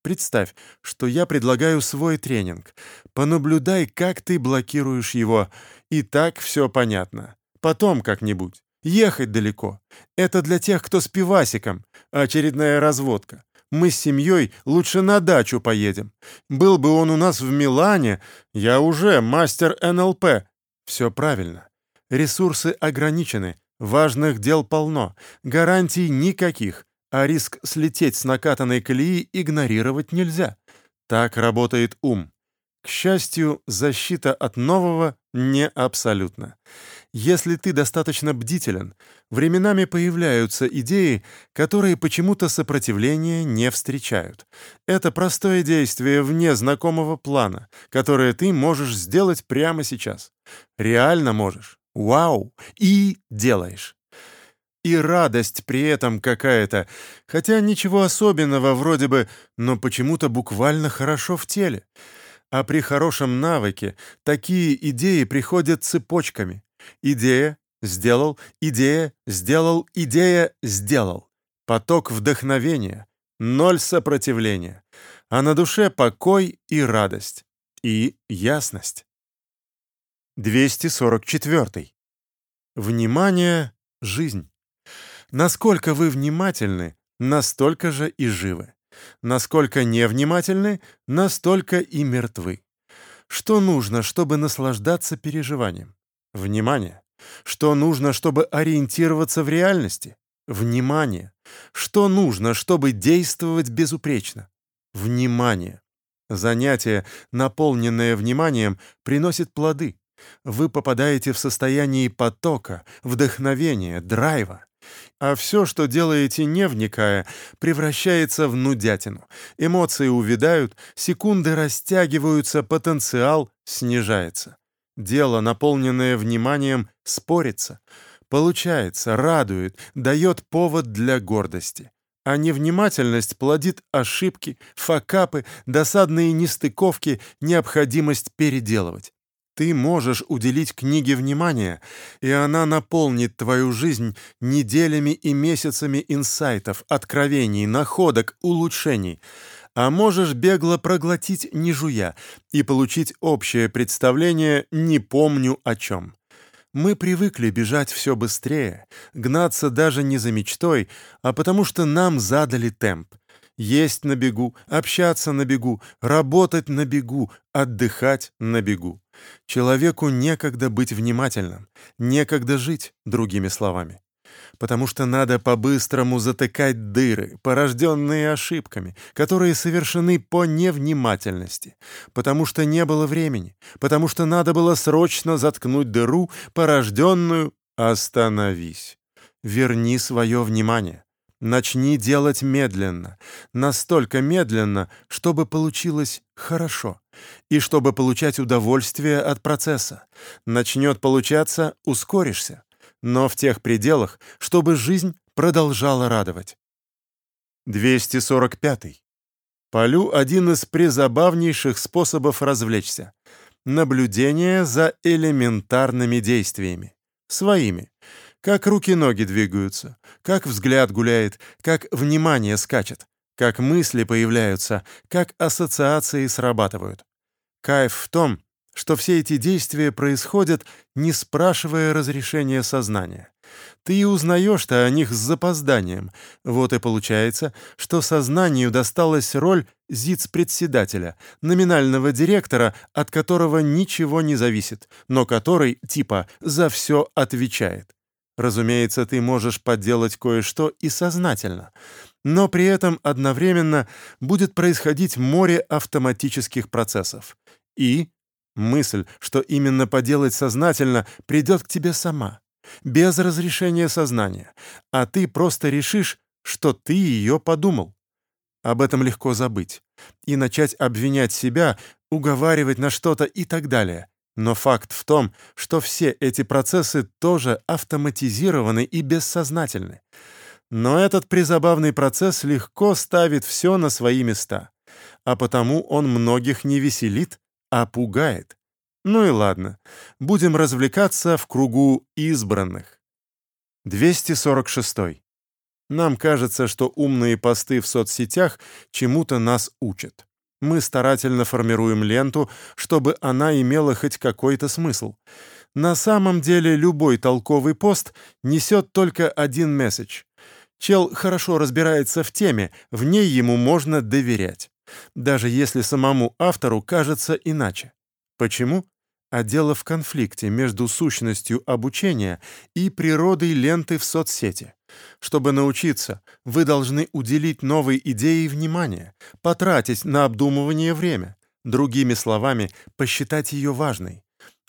Представь, что я предлагаю свой тренинг. Понаблюдай, как ты блокируешь его. И так все понятно. Потом как-нибудь. Ехать далеко. Это для тех, кто с пивасиком. Очередная разводка. Мы с семьей лучше на дачу поедем. Был бы он у нас в Милане, я уже мастер НЛП. Все правильно. Ресурсы ограничены, важных дел полно, гарантий никаких, а риск слететь с накатанной колеи игнорировать нельзя. Так работает ум. К счастью, защита от нового не абсолютна. Если ты достаточно бдителен, временами появляются идеи, которые почему-то сопротивления не встречают. Это простое действие вне знакомого плана, которое ты можешь сделать прямо сейчас. Реально можешь. Вау! И делаешь. И радость при этом какая-то, хотя ничего особенного вроде бы, но почему-то буквально хорошо в теле. А при хорошем навыке такие идеи приходят цепочками. Идея — сделал, идея — сделал, идея — сделал. Поток вдохновения, ноль сопротивления. А на душе покой и радость. И ясность. 244. Внимание — жизнь. Насколько вы внимательны, настолько же и живы. Насколько невнимательны, настолько и мертвы. Что нужно, чтобы наслаждаться переживанием? Внимание. Что нужно, чтобы ориентироваться в реальности? Внимание. Что нужно, чтобы действовать безупречно? Внимание. Занятие, наполненное вниманием, приносит плоды вы попадаете в состояние потока, вдохновения, драйва. А все, что делаете, не вникая, превращается в нудятину. Эмоции увядают, секунды растягиваются, потенциал снижается. Дело, наполненное вниманием, спорится. Получается, радует, дает повод для гордости. А невнимательность плодит ошибки, факапы, досадные нестыковки, необходимость переделывать. Ты можешь уделить книге внимание, и она наполнит твою жизнь неделями и месяцами инсайтов, откровений, находок, улучшений. А можешь бегло проглотить, не жуя, и получить общее представление «не помню о чем». Мы привыкли бежать все быстрее, гнаться даже не за мечтой, а потому что нам задали темп. Есть на бегу, общаться на бегу, работать на бегу, отдыхать на бегу. Человеку некогда быть внимательным, некогда жить, другими словами. Потому что надо по-быстрому затыкать дыры, порожденные ошибками, которые совершены по невнимательности. Потому что не было времени, потому что надо было срочно заткнуть дыру, порожденную «Остановись». Верни свое внимание. Начни делать медленно, настолько медленно, чтобы получилось хорошо, и чтобы получать удовольствие от процесса. Начнет получаться — ускоришься, но в тех пределах, чтобы жизнь продолжала радовать. 245. Полю один из призабавнейших способов развлечься — наблюдение за элементарными действиями, своими, как руки-ноги двигаются, как взгляд гуляет, как внимание скачет, как мысли появляются, как ассоциации срабатывают. Кайф в том, что все эти действия происходят, не спрашивая разрешения сознания. Ты и узнаешь-то о них с запозданием. Вот и получается, что сознанию досталась роль ЗИЦ-председателя, номинального директора, от которого ничего не зависит, но который, типа, за все отвечает. Разумеется, ты можешь подделать кое-что и сознательно, но при этом одновременно будет происходить море автоматических процессов. И мысль, что именно поделать сознательно, придет к тебе сама, без разрешения сознания, а ты просто решишь, что ты ее подумал. Об этом легко забыть и начать обвинять себя, уговаривать на что-то и так далее. Но факт в том, что все эти процессы тоже автоматизированы и бессознательны. Но этот призабавный процесс легко ставит все на свои места, а потому он многих не веселит, а пугает. Ну и ладно, будем развлекаться в кругу избранных. 246. Нам кажется, что умные посты в соцсетях чему-то нас учат. Мы старательно формируем ленту, чтобы она имела хоть какой-то смысл. На самом деле любой толковый пост несет только один месседж. Чел хорошо разбирается в теме, в ней ему можно доверять. Даже если самому автору кажется иначе. Почему? А дело в конфликте между сущностью обучения и природой ленты в соцсети. Чтобы научиться, вы должны уделить новой идее внимание, потратить на обдумывание время, другими словами, посчитать ее важной.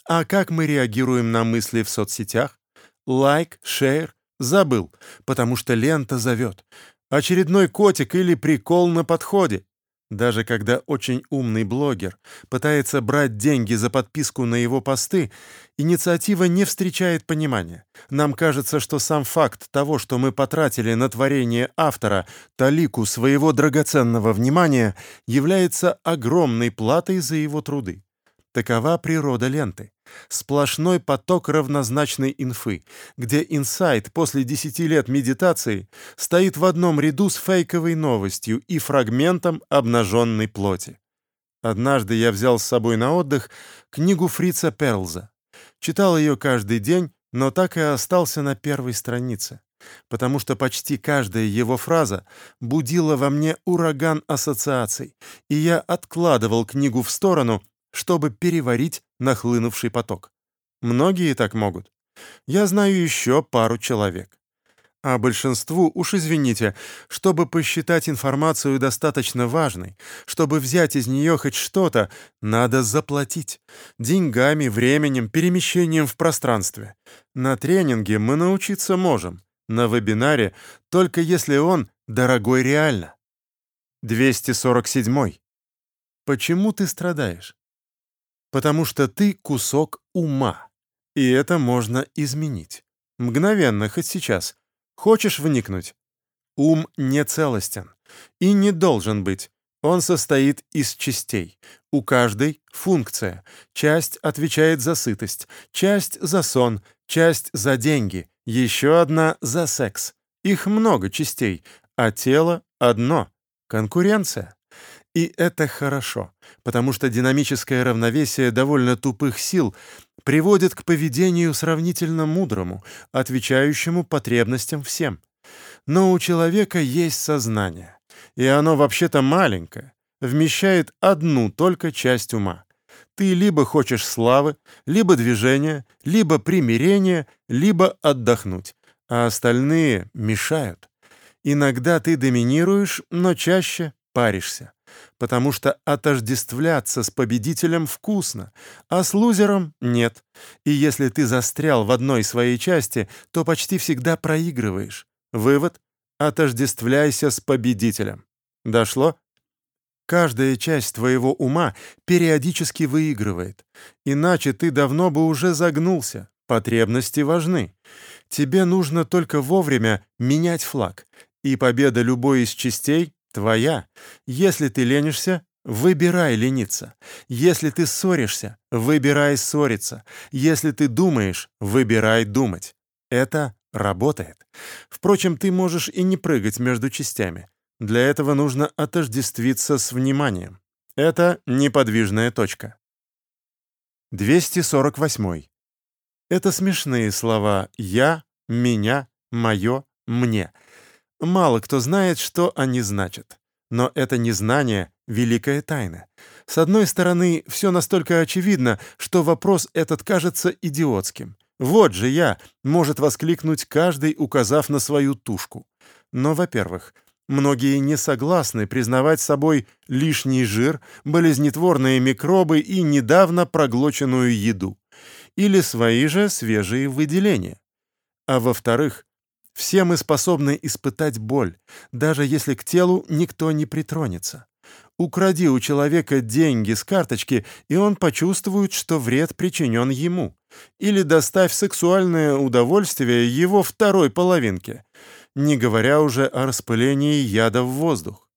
А как мы реагируем на мысли в соцсетях? Лайк, шер, забыл, потому что лента зовет. Очередной котик или прикол на подходе. Даже когда очень умный блогер пытается брать деньги за подписку на его посты, инициатива не встречает понимания. Нам кажется, что сам факт того, что мы потратили на творение автора талику своего драгоценного внимания, является огромной платой за его труды. Такова природа ленты. Сплошной поток равнозначной инфы, где инсайт после 10 лет медитации стоит в одном ряду с фейковой новостью и фрагментом обнаженной плоти. Однажды я взял с собой на отдых книгу Фрица Перлза. Читал ее каждый день, но так и остался на первой странице, потому что почти каждая его фраза будила во мне ураган ассоциаций, и я откладывал книгу в сторону, чтобы переварить нахлынувший поток. Многие так могут. Я знаю еще пару человек. А большинству, уж извините, чтобы посчитать информацию достаточно важной, чтобы взять из нее хоть что-то, надо заплатить. Деньгами, временем, перемещением в пространстве. На тренинге мы научиться можем. На вебинаре только если он дорогой реально. 247. Почему ты страдаешь? Потому что ты кусок ума, и это можно изменить. Мгновенно, хоть сейчас. Хочешь вникнуть? Ум не целостен и не должен быть. Он состоит из частей. У каждой функция. Часть отвечает за сытость, часть за сон, часть за деньги, еще одна за секс. Их много частей, а тело одно — конкуренция. И это хорошо, потому что динамическое равновесие довольно тупых сил приводит к поведению сравнительно мудрому, отвечающему потребностям всем. Но у человека есть сознание, и оно вообще-то маленькое, вмещает одну только часть ума. Ты либо хочешь славы, либо движения, либо примирения, либо отдохнуть, а остальные мешают. Иногда ты доминируешь, но чаще паришься, потому что отождествляться с победителем вкусно, а с лузером нет. И если ты застрял в одной своей части, то почти всегда проигрываешь. Вывод — отождествляйся с победителем. Дошло? Каждая часть твоего ума периодически выигрывает. Иначе ты давно бы уже загнулся. Потребности важны. Тебе нужно только вовремя менять флаг. И победа любой из частей твоя. Если ты ленишься, выбирай лениться. Если ты ссоришься, выбирай ссориться. Если ты думаешь, выбирай думать. Это работает. Впрочем, ты можешь и не прыгать между частями. Для этого нужно отождествиться с вниманием. Это неподвижная точка. 248. Это смешные слова «я», «меня», «моё», «мне». Мало кто знает, что они значат. Но это незнание — великая тайна. С одной стороны, все настолько очевидно, что вопрос этот кажется идиотским. «Вот же я!» — может воскликнуть каждый, указав на свою тушку. Но, во-первых, Многие не согласны признавать собой лишний жир, болезнетворные микробы и недавно проглоченную еду, или свои же свежие выделения. А во-вторых, все мы способны испытать боль, даже если к телу никто не притронется. Укради у человека деньги с карточки, и он почувствует, что вред причинен ему. Или доставь сексуальное удовольствие его второй половинке – не говоря уже о распылении яда в воздух.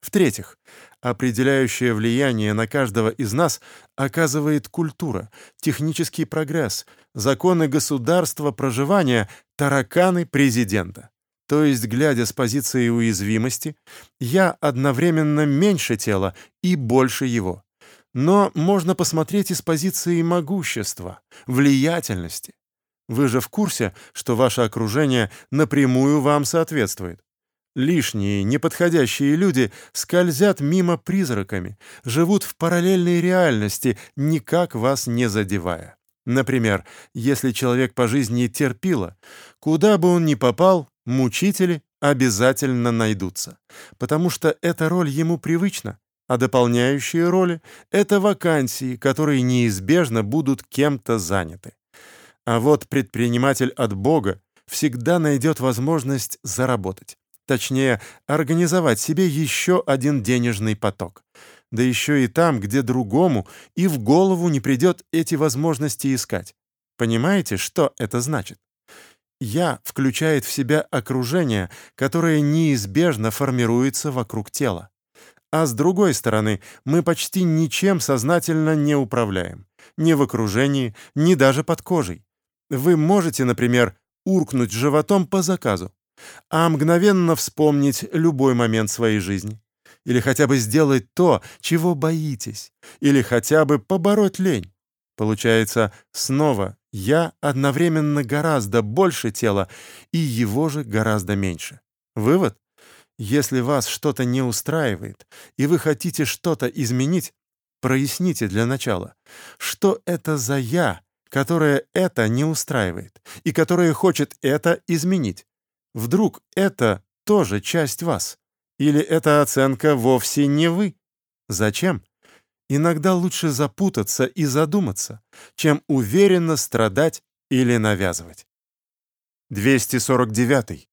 В-третьих, определяющее влияние на каждого из нас оказывает культура, технический прогресс, законы государства проживания, тараканы президента. То есть, глядя с позиции уязвимости, я одновременно меньше тела и больше его. Но можно посмотреть и с позиции могущества, влиятельности. Вы же в курсе, что ваше окружение напрямую вам соответствует. Лишние, неподходящие люди скользят мимо призраками, живут в параллельной реальности, никак вас не задевая. Например, если человек по жизни терпило, куда бы он ни попал, мучители обязательно найдутся, потому что эта роль ему привычна, а дополняющие роли — это вакансии, которые неизбежно будут кем-то заняты. А вот предприниматель от Бога всегда найдет возможность заработать. Точнее, организовать себе еще один денежный поток. Да еще и там, где другому и в голову не придет эти возможности искать. Понимаете, что это значит? «Я» включает в себя окружение, которое неизбежно формируется вокруг тела. А с другой стороны, мы почти ничем сознательно не управляем. Ни в окружении, ни даже под кожей. Вы можете, например, уркнуть животом по заказу, а мгновенно вспомнить любой момент своей жизни. Или хотя бы сделать то, чего боитесь. Или хотя бы побороть лень. Получается, снова «я» одновременно гораздо больше тела, и его же гораздо меньше. Вывод? Если вас что-то не устраивает, и вы хотите что-то изменить, проясните для начала, что это за «я», которое это не устраивает и которое хочет это изменить. Вдруг это тоже часть вас? Или эта оценка вовсе не вы? Зачем? Иногда лучше запутаться и задуматься, чем уверенно страдать или навязывать. 249.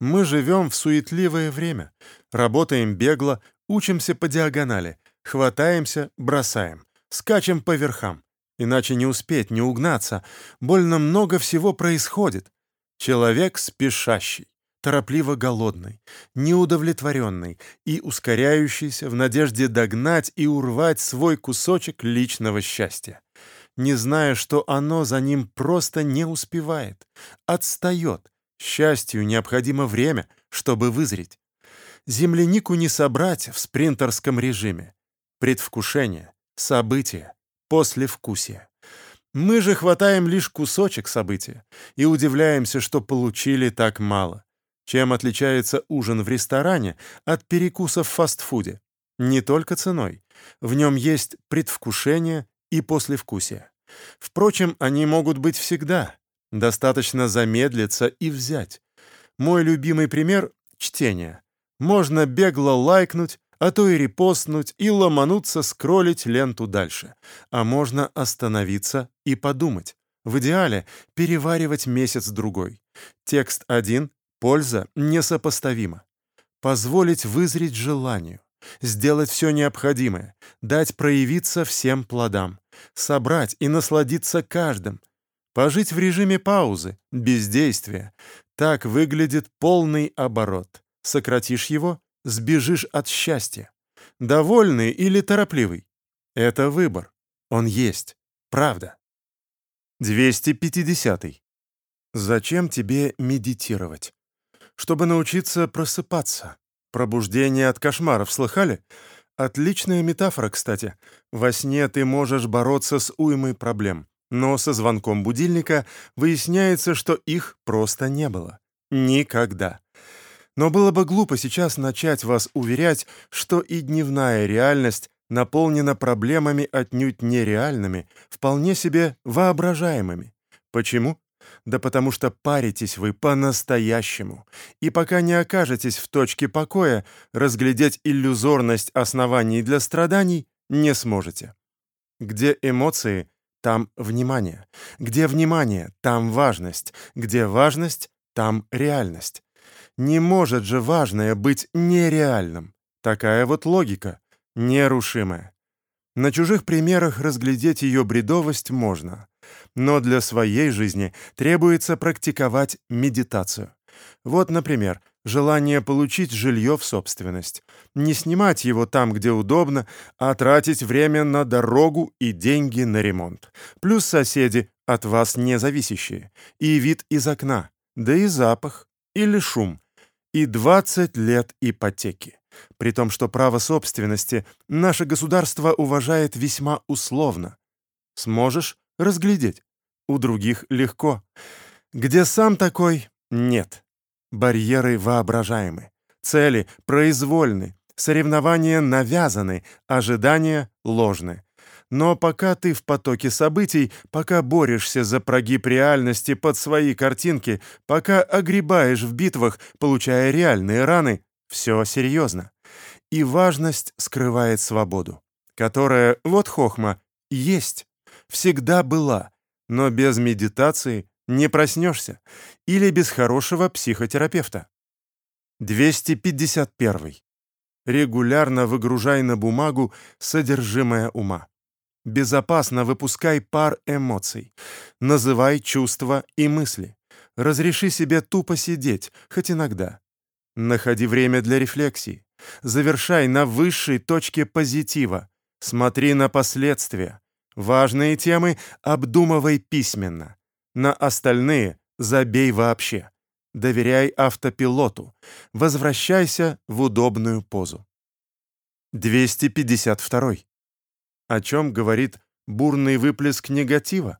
Мы живем в суетливое время, работаем бегло, учимся по диагонали, хватаемся, бросаем, скачем по верхам. Иначе не успеть, не угнаться. Больно много всего происходит. Человек спешащий. Торопливо голодной, неудовлетворенной и ускоряющейся в надежде догнать и урвать свой кусочек личного счастья, не зная, что оно за ним просто не успевает, отстает. Счастью необходимо время, чтобы вызреть. Землянику не собрать в спринтерском режиме. Предвкушение, события, послевкусие. Мы же хватаем лишь кусочек события и удивляемся, что получили так мало. Чем отличается ужин в ресторане от перекуса в фастфуде? Не только ценой. В нем есть предвкушение и послевкусие. Впрочем, они могут быть всегда. Достаточно замедлиться и взять. Мой любимый пример — чтение. Можно бегло лайкнуть, а то и репостнуть, и ломануться скроллить ленту дальше. А можно остановиться и подумать. В идеале переваривать месяц-другой. Текст один, польза несопоставима. Позволить вызреть желанию, сделать все необходимое, дать проявиться всем плодам, собрать и насладиться каждым, пожить в режиме паузы, бездействия. Так выглядит полный оборот. Сократишь его сбежишь от счастья. Довольный или торопливый? Это выбор. Он есть. Правда. 250. Зачем тебе медитировать? Чтобы научиться просыпаться. Пробуждение от кошмаров, слыхали? Отличная метафора, кстати. Во сне ты можешь бороться с уймой проблем, но со звонком будильника выясняется, что их просто не было. Никогда. Но было бы глупо сейчас начать вас уверять, что и дневная реальность наполнена проблемами отнюдь нереальными, вполне себе воображаемыми. Почему? Да потому что паритесь вы по-настоящему, и пока не окажетесь в точке покоя, разглядеть иллюзорность оснований для страданий не сможете. Где эмоции, там внимание. Где внимание, там важность. Где важность, там реальность. Не может же важное быть нереальным. Такая вот логика, нерушимая. На чужих примерах разглядеть ее бредовость можно, но для своей жизни требуется практиковать медитацию. Вот, например, желание получить жилье в собственность. Не снимать его там, где удобно, а тратить время на дорогу и деньги на ремонт. Плюс соседи, от вас не зависящие. И вид из окна, да и запах, или шум и 20 лет ипотеки. При том, что право собственности наше государство уважает весьма условно. Сможешь разглядеть. У других легко. Где сам такой — нет. Барьеры воображаемы. Цели произвольны. Соревнования навязаны. Ожидания ложны. Но пока ты в потоке событий, пока борешься за прогиб реальности под свои картинки, пока огребаешь в битвах, получая реальные раны, все серьезно. И важность скрывает свободу, которая, вот хохма, есть, всегда была, но без медитации не проснешься или без хорошего психотерапевта. 251. Регулярно выгружай на бумагу содержимое ума. Безопасно выпускай пар эмоций. Называй чувства и мысли. Разреши себе тупо сидеть, хоть иногда. Находи время для рефлексии. Завершай на высшей точке позитива. Смотри на последствия. Важные темы обдумывай письменно. На остальные забей вообще. Доверяй автопилоту. Возвращайся в удобную позу. 252. О чем говорит бурный выплеск негатива?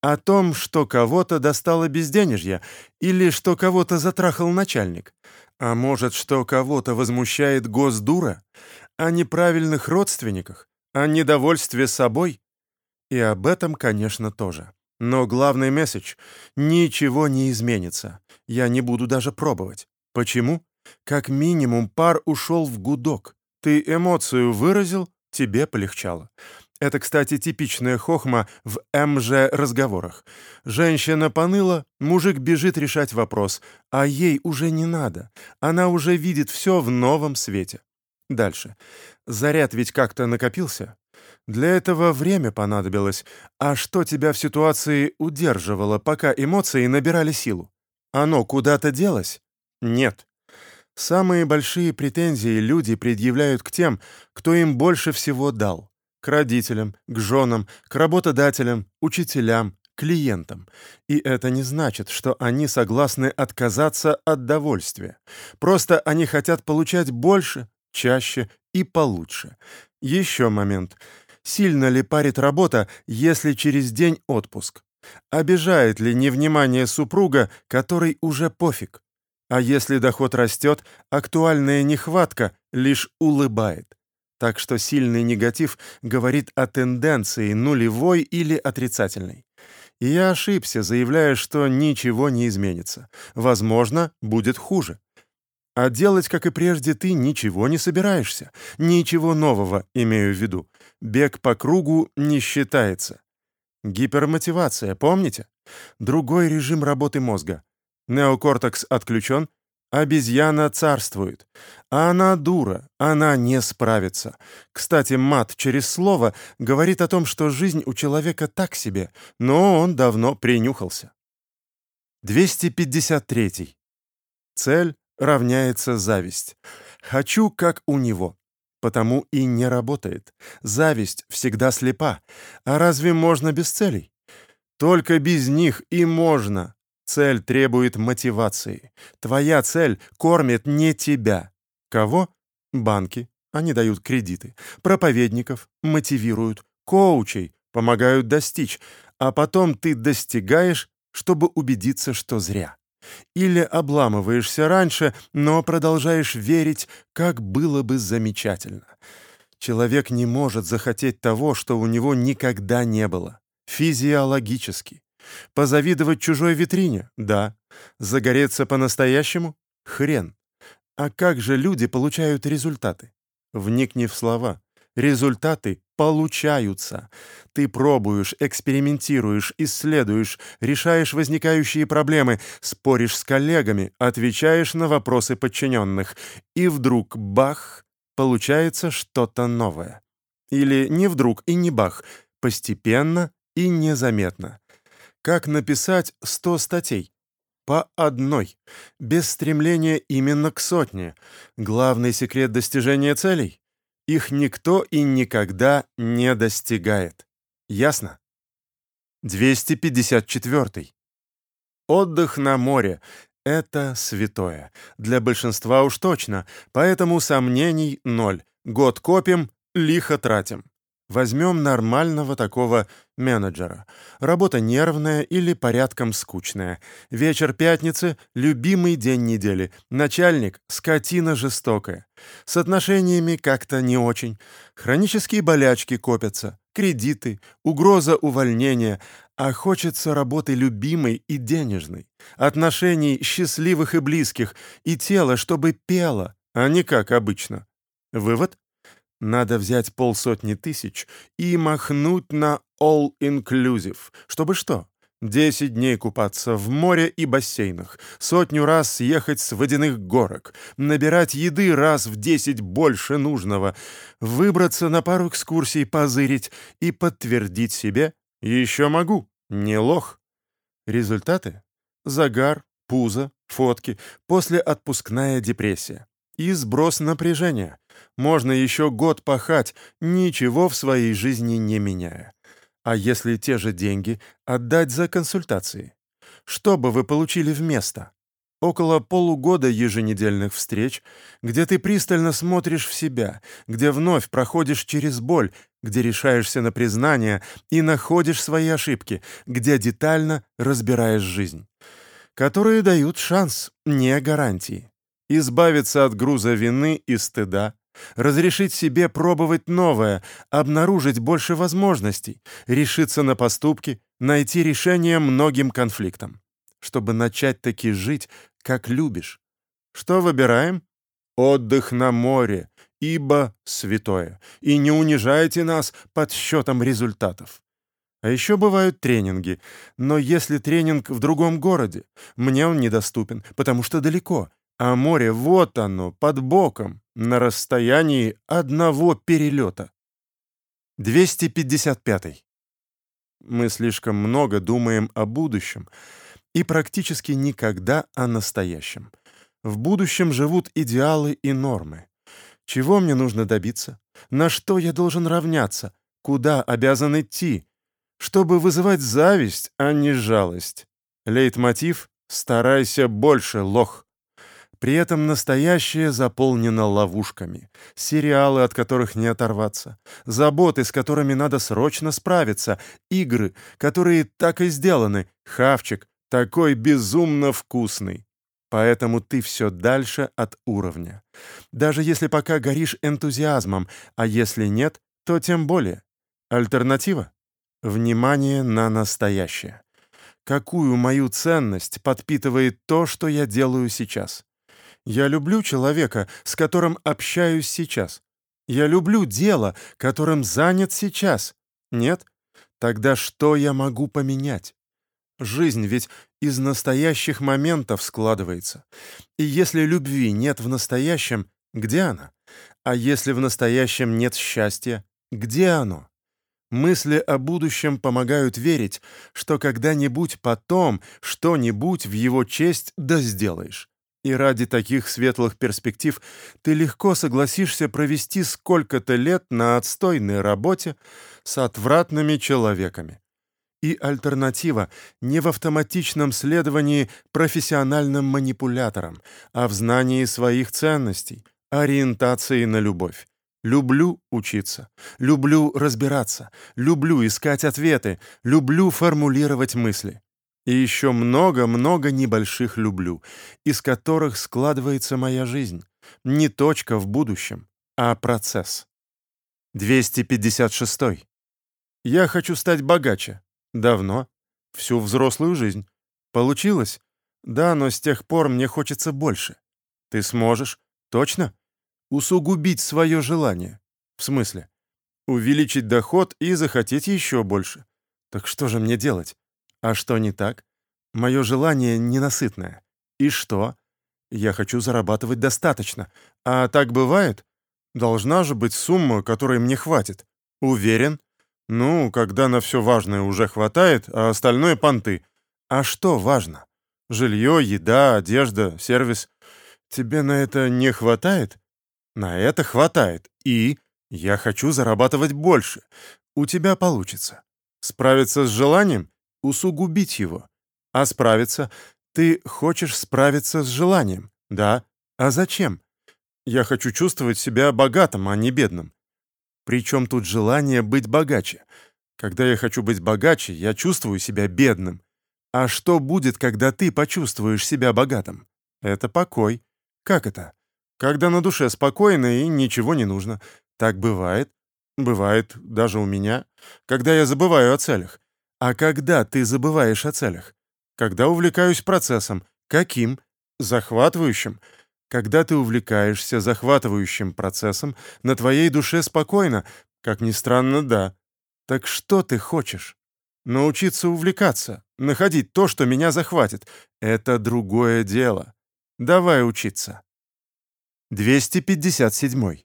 О том, что кого-то достало безденежье или что кого-то затрахал начальник? А может, что кого-то возмущает госдура? О неправильных родственниках? О недовольстве собой? И об этом, конечно, тоже. Но главный месседж — ничего не изменится. Я не буду даже пробовать. Почему? Как минимум пар ушел в гудок. Ты эмоцию выразил, тебе полегчало. Это, кстати, типичная хохма в МЖ-разговорах. Женщина поныла, мужик бежит решать вопрос, а ей уже не надо. Она уже видит все в новом свете. Дальше. Заряд ведь как-то накопился. Для этого время понадобилось. А что тебя в ситуации удерживало, пока эмоции набирали силу? Оно куда-то делось? Нет. Самые большие претензии люди предъявляют к тем, кто им больше всего дал. К родителям, к женам, к работодателям, учителям, клиентам. И это не значит, что они согласны отказаться от довольствия. Просто они хотят получать больше, чаще и получше. Еще момент. Сильно ли парит работа, если через день отпуск? Обижает ли невнимание супруга, который уже пофиг? А если доход растет, актуальная нехватка лишь улыбает. Так что сильный негатив говорит о тенденции нулевой или отрицательной. И я ошибся, заявляя, что ничего не изменится. Возможно, будет хуже. А делать, как и прежде, ты ничего не собираешься. Ничего нового, имею в виду. Бег по кругу не считается. Гипермотивация, помните? Другой режим работы мозга. Неокортекс отключен, Обезьяна царствует. А она дура, она не справится. Кстати, мат через слово говорит о том, что жизнь у человека так себе, но он давно принюхался. 253. Цель равняется зависть. Хочу, как у него. Потому и не работает. Зависть всегда слепа. А разве можно без целей? Только без них и можно. Цель требует мотивации. Твоя цель кормит не тебя. Кого? Банки. Они дают кредиты. Проповедников. Мотивируют. Коучей. Помогают достичь. А потом ты достигаешь, чтобы убедиться, что зря. Или обламываешься раньше, но продолжаешь верить, как было бы замечательно. Человек не может захотеть того, что у него никогда не было. Физиологически. Позавидовать чужой витрине? Да. Загореться по-настоящему? Хрен. А как же люди получают результаты? Вникни в слова. Результаты получаются. Ты пробуешь, экспериментируешь, исследуешь, решаешь возникающие проблемы, споришь с коллегами, отвечаешь на вопросы подчиненных. И вдруг бах, получается что-то новое. Или не вдруг и не бах, постепенно и незаметно. Как написать 100 статей? По одной, без стремления именно к сотне. Главный секрет достижения целей? Их никто и никогда не достигает. Ясно? 254. Отдых на море — это святое. Для большинства уж точно, поэтому сомнений ноль. Год копим, лихо тратим. Возьмем нормального такого менеджера. Работа нервная или порядком скучная. Вечер пятницы — любимый день недели. Начальник — скотина жестокая. С отношениями как-то не очень. Хронические болячки копятся. Кредиты, угроза увольнения. А хочется работы любимой и денежной. Отношений счастливых и близких. И тело, чтобы пело, а не как обычно. Вывод надо взять полсотни тысяч и махнуть на all-inclusive. Чтобы что? Десять дней купаться в море и бассейнах, сотню раз съехать с водяных горок, набирать еды раз в десять больше нужного, выбраться на пару экскурсий позырить и подтвердить себе «Еще могу, не лох». Результаты? Загар, пузо, фотки, послеотпускная депрессия и сброс напряжения. Можно еще год пахать, ничего в своей жизни не меняя. А если те же деньги отдать за консультации? Что бы вы получили вместо? Около полугода еженедельных встреч, где ты пристально смотришь в себя, где вновь проходишь через боль, где решаешься на признание и находишь свои ошибки, где детально разбираешь жизнь, которые дают шанс, не гарантии. Избавиться от груза вины и стыда, разрешить себе пробовать новое, обнаружить больше возможностей, решиться на поступки, найти решение многим конфликтам, чтобы начать таки жить, как любишь. Что выбираем? Отдых на море, ибо святое, и не унижайте нас под счетом результатов. А еще бывают тренинги, но если тренинг в другом городе, мне он недоступен, потому что далеко, а море вот оно, под боком, на расстоянии одного перелета. 255. Мы слишком много думаем о будущем и практически никогда о настоящем. В будущем живут идеалы и нормы. Чего мне нужно добиться? На что я должен равняться? Куда обязан идти? Чтобы вызывать зависть, а не жалость. Лейтмотив «Старайся больше, лох». При этом настоящее заполнено ловушками, сериалы, от которых не оторваться, заботы, с которыми надо срочно справиться, игры, которые так и сделаны, хавчик, такой безумно вкусный. Поэтому ты все дальше от уровня. Даже если пока горишь энтузиазмом, а если нет, то тем более. Альтернатива? Внимание на настоящее. Какую мою ценность подпитывает то, что я делаю сейчас? Я люблю человека, с которым общаюсь сейчас. Я люблю дело, которым занят сейчас. Нет? Тогда что я могу поменять? Жизнь ведь из настоящих моментов складывается. И если любви нет в настоящем, где она? А если в настоящем нет счастья, где оно? Мысли о будущем помогают верить, что когда-нибудь потом что-нибудь в его честь да сделаешь. И ради таких светлых перспектив ты легко согласишься провести сколько-то лет на отстойной работе с отвратными человеками. И альтернатива не в автоматичном следовании профессиональным манипуляторам, а в знании своих ценностей, ориентации на любовь. Люблю учиться, люблю разбираться, люблю искать ответы, люблю формулировать мысли. И еще много-много небольших люблю, из которых складывается моя жизнь. Не точка в будущем, а процесс. 256. Я хочу стать богаче. Давно. Всю взрослую жизнь. Получилось? Да, но с тех пор мне хочется больше. Ты сможешь? Точно? Усугубить свое желание. В смысле? Увеличить доход и захотеть еще больше. Так что же мне делать? А что не так? Мое желание ненасытное. И что? Я хочу зарабатывать достаточно. А так бывает? Должна же быть сумма, которой мне хватит. Уверен? Ну, когда на все важное уже хватает, а остальное — понты. А что важно? Жилье, еда, одежда, сервис. Тебе на это не хватает? На это хватает. И я хочу зарабатывать больше. У тебя получится. Справиться с желанием? Усугубить его. А справиться? Ты хочешь справиться с желанием, да? А зачем? Я хочу чувствовать себя богатым, а не бедным. Причем тут желание быть богаче? Когда я хочу быть богаче, я чувствую себя бедным. А что будет, когда ты почувствуешь себя богатым? Это покой. Как это? Когда на душе спокойно и ничего не нужно. Так бывает. Бывает даже у меня. Когда я забываю о целях. А когда ты забываешь о целях? Когда увлекаюсь процессом. Каким? Захватывающим. Когда ты увлекаешься захватывающим процессом, на твоей душе спокойно. Как ни странно, да. Так что ты хочешь? Научиться увлекаться, находить то, что меня захватит. Это другое дело. Давай учиться. 257.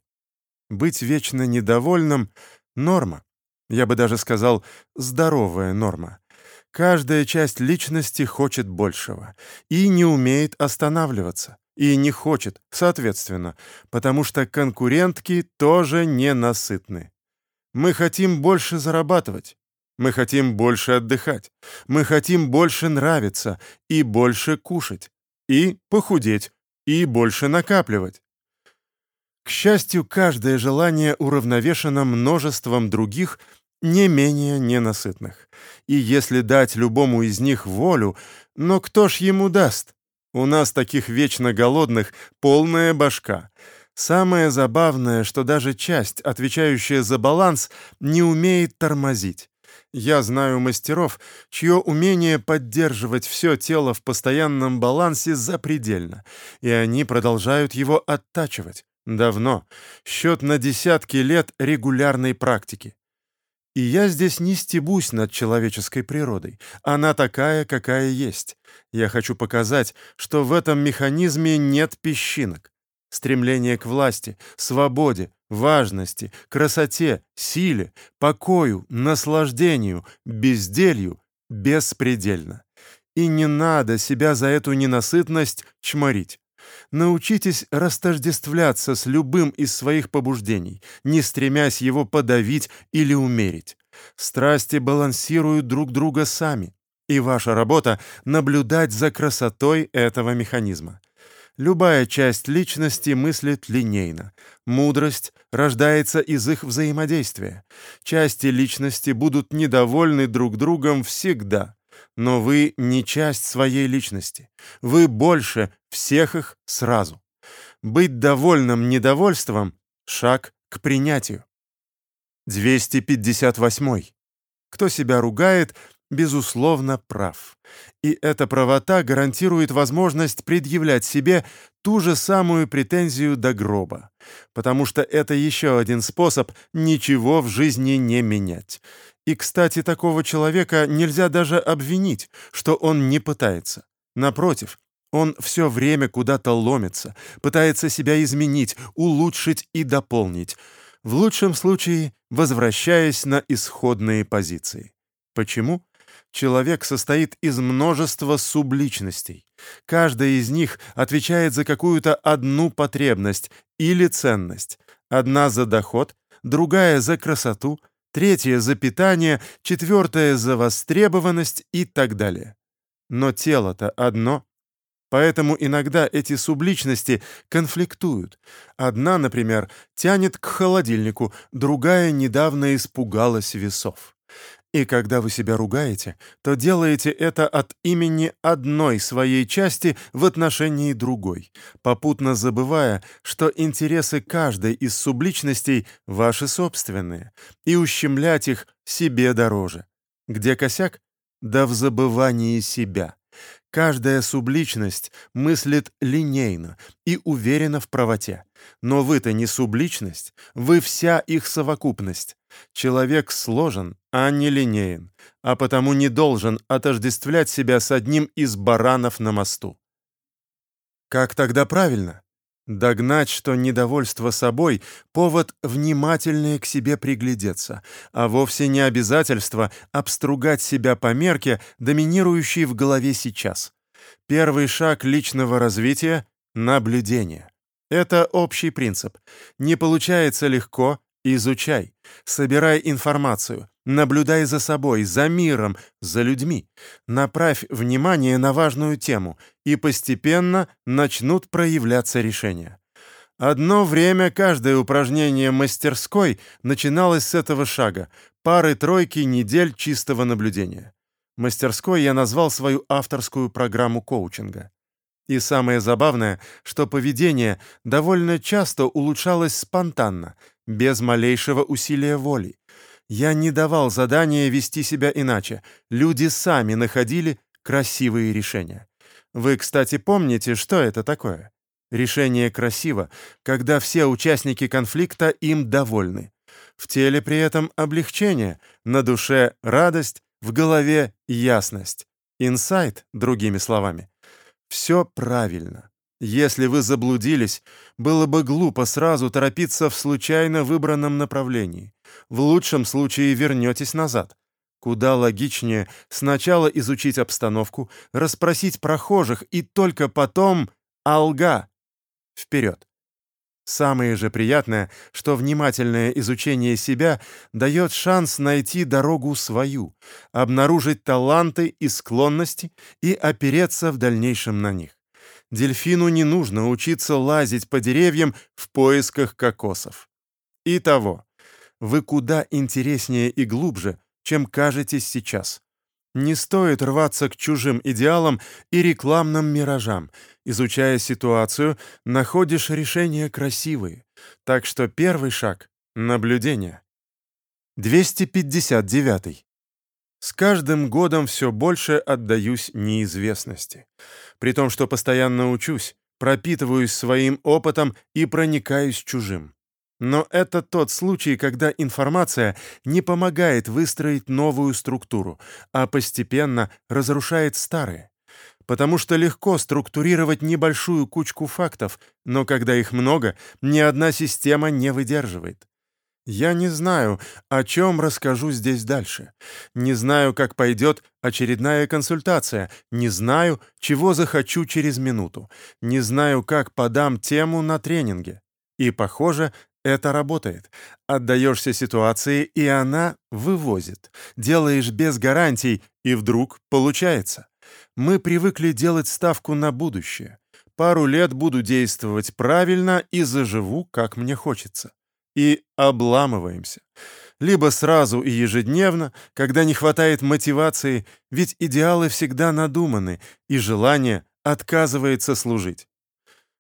Быть вечно недовольным — норма. Я бы даже сказал, здоровая норма. Каждая часть личности хочет большего и не умеет останавливаться, и не хочет, соответственно, потому что конкурентки тоже ненасытны. Мы хотим больше зарабатывать, мы хотим больше отдыхать, мы хотим больше нравиться и больше кушать, и похудеть, и больше накапливать. К счастью, каждое желание уравновешено множеством других, не менее ненасытных. И если дать любому из них волю, но кто ж ему даст? У нас таких вечно голодных полная башка. Самое забавное, что даже часть, отвечающая за баланс, не умеет тормозить. Я знаю мастеров, чье умение поддерживать все тело в постоянном балансе запредельно, и они продолжают его оттачивать. Давно. Счет на десятки лет регулярной практики. И я здесь не стебусь над человеческой природой. Она такая, какая есть. Я хочу показать, что в этом механизме нет песчинок. Стремление к власти, свободе, важности, красоте, силе, покою, наслаждению, безделью беспредельно. И не надо себя за эту ненасытность чморить. Научитесь растождествляться с любым из своих побуждений, не стремясь его подавить или умерить. Страсти балансируют друг друга сами, и ваша работа — наблюдать за красотой этого механизма. Любая часть личности мыслит линейно. Мудрость рождается из их взаимодействия. Части личности будут недовольны друг другом всегда. Но вы не часть своей личности. Вы больше всех их сразу. Быть довольным недовольством — шаг к принятию. 258. Кто себя ругает, безусловно, прав. И эта правота гарантирует возможность предъявлять себе ту же самую претензию до гроба, потому что это еще один способ ничего в жизни не менять. И, кстати, такого человека нельзя даже обвинить, что он не пытается. Напротив, он все время куда-то ломится, пытается себя изменить, улучшить и дополнить, в лучшем случае возвращаясь на исходные позиции. Почему? Человек состоит из множества субличностей. Каждая из них отвечает за какую-то одну потребность или ценность. Одна за доход, другая за красоту, третья за питание, четвертая за востребованность и так далее. Но тело-то одно. Поэтому иногда эти субличности конфликтуют. Одна, например, тянет к холодильнику, другая недавно испугалась весов. И когда вы себя ругаете, то делаете это от имени одной своей части в отношении другой, попутно забывая, что интересы каждой из субличностей ваши собственные, и ущемлять их себе дороже. Где косяк? Да в забывании себя. Каждая субличность мыслит линейно и уверена в правоте. Но вы-то не субличность, вы вся их совокупность. Человек сложен, а не линеен, а потому не должен отождествлять себя с одним из баранов на мосту. Как тогда правильно? Догнать, что недовольство собой — повод внимательнее к себе приглядеться, а вовсе не обязательство обстругать себя по мерке, доминирующей в голове сейчас. Первый шаг личного развития — наблюдение. Это общий принцип. Не получается легко — изучай, собирай информацию, наблюдай за собой, за миром, за людьми. Направь внимание на важную тему, и постепенно начнут проявляться решения. Одно время каждое упражнение мастерской начиналось с этого шага, пары-тройки недель чистого наблюдения. Мастерской я назвал свою авторскую программу коучинга. И самое забавное, что поведение довольно часто улучшалось спонтанно, без малейшего усилия воли. Я не давал задания вести себя иначе. Люди сами находили красивые решения. Вы, кстати, помните, что это такое? Решение красиво, когда все участники конфликта им довольны. В теле при этом облегчение, на душе радость, в голове ясность. Инсайт, другими словами. Все правильно. Если вы заблудились, было бы глупо сразу торопиться в случайно выбранном направлении. В лучшем случае вернетесь назад. Куда логичнее сначала изучить обстановку, расспросить прохожих и только потом «Алга!» Вперед! Самое же приятное, что внимательное изучение себя дает шанс найти дорогу свою, обнаружить таланты и склонности и опереться в дальнейшем на них. Дельфину не нужно учиться лазить по деревьям в поисках кокосов. Итого, вы куда интереснее и глубже, чем кажетесь сейчас. Не стоит рваться к чужим идеалам и рекламным миражам. Изучая ситуацию, находишь решения красивые. Так что первый шаг — наблюдение. 259. С каждым годом все больше отдаюсь неизвестности. При том, что постоянно учусь, пропитываюсь своим опытом и проникаюсь чужим. Но это тот случай, когда информация не помогает выстроить новую структуру, а постепенно разрушает старые. Потому что легко структурировать небольшую кучку фактов, но когда их много, ни одна система не выдерживает. Я не знаю, о чем расскажу здесь дальше. Не знаю, как пойдет очередная консультация. Не знаю, чего захочу через минуту. Не знаю, как подам тему на тренинге. И, похоже, это работает. Отдаешься ситуации, и она вывозит. Делаешь без гарантий, и вдруг получается. Мы привыкли делать ставку на будущее. Пару лет буду действовать правильно и заживу, как мне хочется и обламываемся. Либо сразу и ежедневно, когда не хватает мотивации, ведь идеалы всегда надуманы, и желание отказывается служить.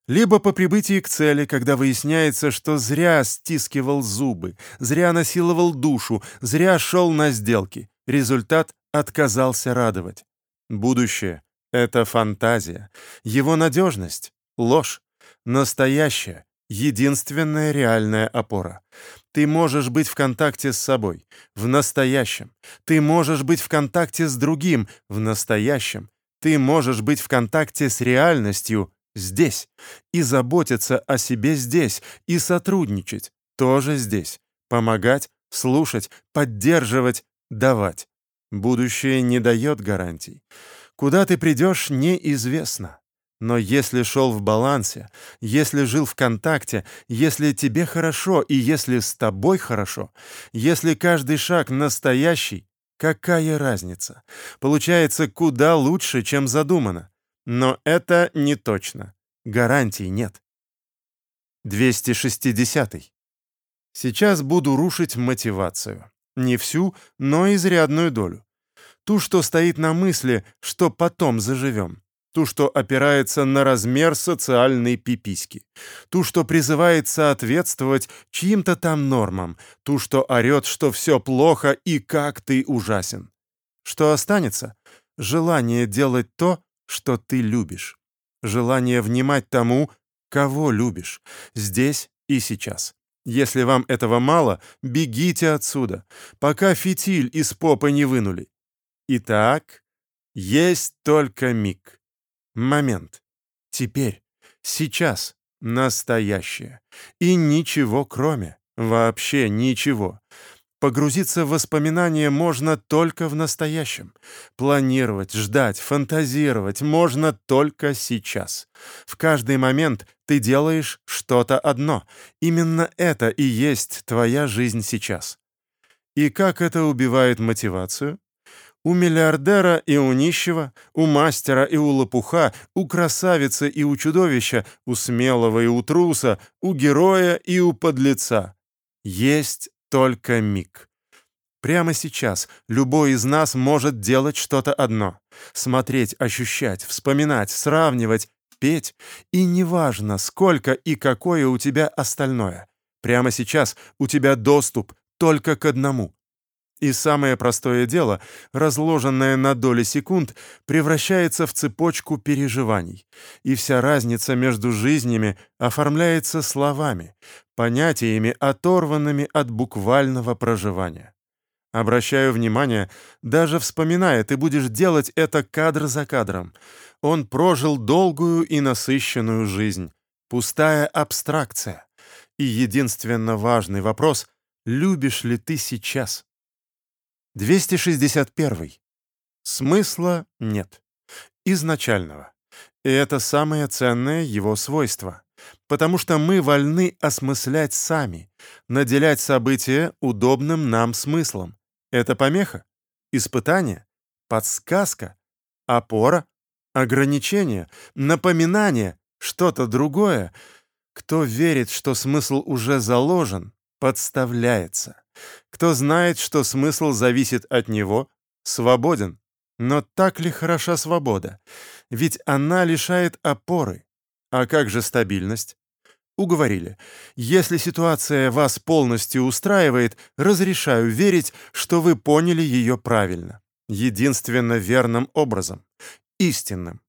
Либо по прибытии к цели, когда выясняется, что зря стискивал зубы, зря насиловал душу, зря шел на сделки. Результат отказался радовать. Будущее — это фантазия. Его надежность — ложь. Настоящее единственная реальная опора. Ты можешь быть в контакте с собой, в настоящем. Ты можешь быть в контакте с другим, в настоящем. Ты можешь быть в контакте с реальностью здесь и заботиться о себе здесь, и сотрудничать тоже здесь. Помогать, слушать, поддерживать, давать. Будущее не дает гарантий. Куда ты придешь, неизвестно. Но если шел в балансе, если жил в контакте, если тебе хорошо и если с тобой хорошо, если каждый шаг настоящий, какая разница? Получается куда лучше, чем задумано. Но это не точно. Гарантий нет. 260. -й. Сейчас буду рушить мотивацию. Не всю, но изрядную долю. Ту, что стоит на мысли, что потом заживем ту, что опирается на размер социальной пиписьки, ту, что призывает соответствовать чьим-то там нормам, ту, что орет, что все плохо и как ты ужасен. Что останется? Желание делать то, что ты любишь. Желание внимать тому, кого любишь, здесь и сейчас. Если вам этого мало, бегите отсюда, пока фитиль из попы не вынули. Итак, есть только миг. Момент. Теперь. Сейчас. Настоящее. И ничего кроме. Вообще ничего. Погрузиться в воспоминания можно только в настоящем. Планировать, ждать, фантазировать можно только сейчас. В каждый момент ты делаешь что-то одно. Именно это и есть твоя жизнь сейчас. И как это убивает мотивацию? У миллиардера и у нищего, у мастера и у лопуха, у красавицы и у чудовища, у смелого и у труса, у героя и у подлеца. Есть только миг. Прямо сейчас любой из нас может делать что-то одно. Смотреть, ощущать, вспоминать, сравнивать, петь. И неважно, сколько и какое у тебя остальное. Прямо сейчас у тебя доступ только к одному и самое простое дело, разложенное на доли секунд, превращается в цепочку переживаний. И вся разница между жизнями оформляется словами, понятиями, оторванными от буквального проживания. Обращаю внимание, даже вспоминая, ты будешь делать это кадр за кадром. Он прожил долгую и насыщенную жизнь. Пустая абстракция. И единственно важный вопрос — любишь ли ты сейчас? 261. Смысла нет. Изначального. И это самое ценное его свойство. Потому что мы вольны осмыслять сами, наделять события удобным нам смыслом. Это помеха, испытание, подсказка, опора, ограничение, напоминание, что-то другое. Кто верит, что смысл уже заложен, подставляется. Кто знает, что смысл зависит от него, свободен. Но так ли хороша свобода? Ведь она лишает опоры. А как же стабильность? Уговорили. Если ситуация вас полностью устраивает, разрешаю верить, что вы поняли ее правильно. Единственно верным образом. Истинным.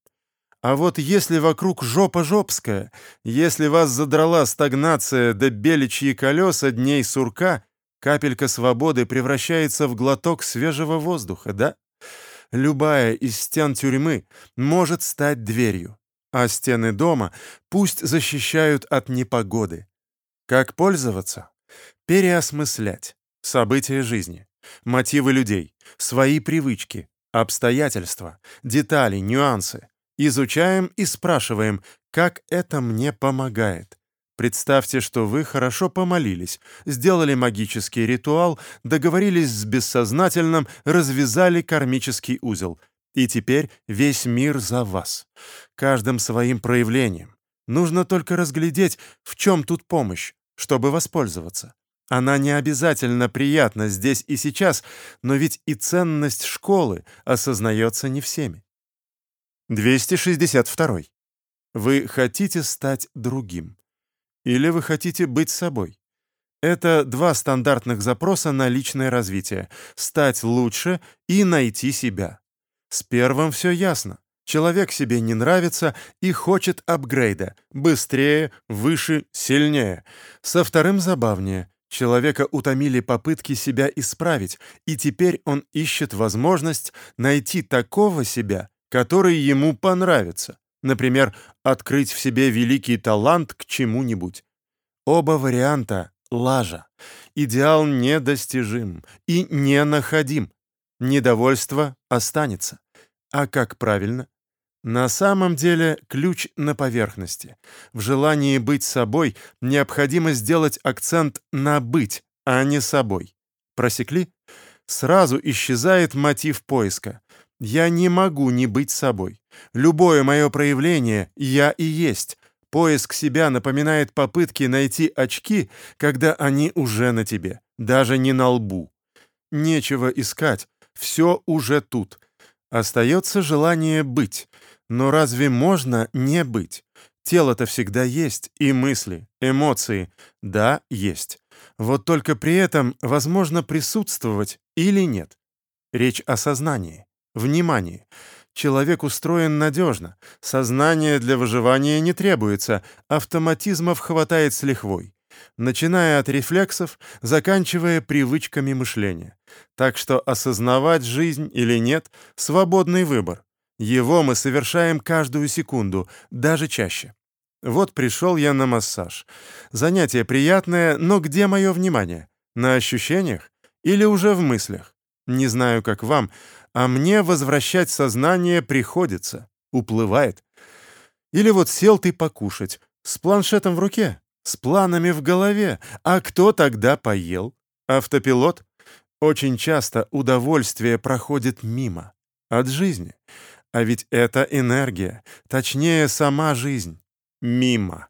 А вот если вокруг жопа жопская, если вас задрала стагнация да беличьи колеса дней сурка, Капелька свободы превращается в глоток свежего воздуха, да? Любая из стен тюрьмы может стать дверью, а стены дома пусть защищают от непогоды. Как пользоваться? Переосмыслять события жизни, мотивы людей, свои привычки, обстоятельства, детали, нюансы. Изучаем и спрашиваем, как это мне помогает. Представьте, что вы хорошо помолились, сделали магический ритуал, договорились с бессознательным, развязали кармический узел. И теперь весь мир за вас. Каждым своим проявлением. Нужно только разглядеть, в чем тут помощь, чтобы воспользоваться. Она не обязательно приятна здесь и сейчас, но ведь и ценность школы осознается не всеми. 262. Вы хотите стать другим. Или вы хотите быть собой. Это два стандартных запроса на личное развитие — стать лучше и найти себя. С первым все ясно. Человек себе не нравится и хочет апгрейда — быстрее, выше, сильнее. Со вторым забавнее. Человека утомили попытки себя исправить, и теперь он ищет возможность найти такого себя, который ему понравится. Например, открыть в себе великий талант к чему-нибудь. Оба варианта — лажа. Идеал недостижим и ненаходим. Недовольство останется. А как правильно? На самом деле ключ на поверхности. В желании быть собой необходимо сделать акцент на «быть», а не «собой». Просекли? Сразу исчезает мотив поиска. Я не могу не быть собой. Любое мое проявление — я и есть. Поиск себя напоминает попытки найти очки, когда они уже на тебе, даже не на лбу. Нечего искать, все уже тут. Остается желание быть. Но разве можно не быть? Тело-то всегда есть, и мысли, эмоции. Да, есть. Вот только при этом возможно присутствовать или нет. Речь о сознании. Внимание! Человек устроен надежно. Сознание для выживания не требуется, автоматизмов хватает с лихвой. Начиная от рефлексов, заканчивая привычками мышления. Так что осознавать жизнь или нет — свободный выбор. Его мы совершаем каждую секунду, даже чаще. Вот пришел я на массаж. Занятие приятное, но где мое внимание? На ощущениях или уже в мыслях? Не знаю, как вам, а мне возвращать сознание приходится, уплывает. Или вот сел ты покушать, с планшетом в руке, с планами в голове, а кто тогда поел? Автопилот? Очень часто удовольствие проходит мимо, от жизни. А ведь это энергия, точнее, сама жизнь. Мимо.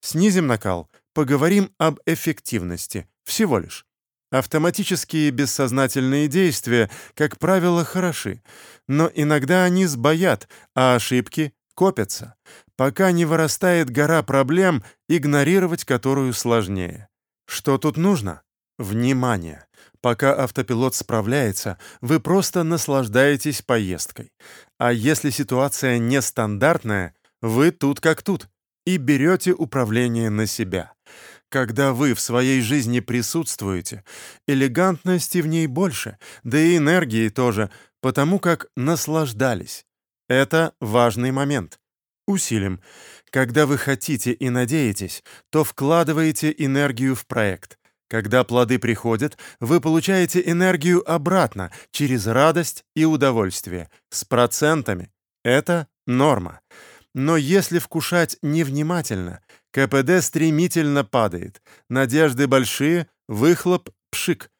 Снизим накал, поговорим об эффективности, всего лишь. Автоматические бессознательные действия, как правило, хороши, но иногда они сбоят, а ошибки копятся, пока не вырастает гора проблем, игнорировать которую сложнее. Что тут нужно? Внимание! Пока автопилот справляется, вы просто наслаждаетесь поездкой. А если ситуация нестандартная, вы тут как тут и берете управление на себя. Когда вы в своей жизни присутствуете, элегантности в ней больше, да и энергии тоже, потому как наслаждались. Это важный момент. Усилим. Когда вы хотите и надеетесь, то вкладываете энергию в проект. Когда плоды приходят, вы получаете энергию обратно, через радость и удовольствие, с процентами. Это норма. Но если вкушать невнимательно, КПД стремительно падает, надежды большие, выхлоп — пшик,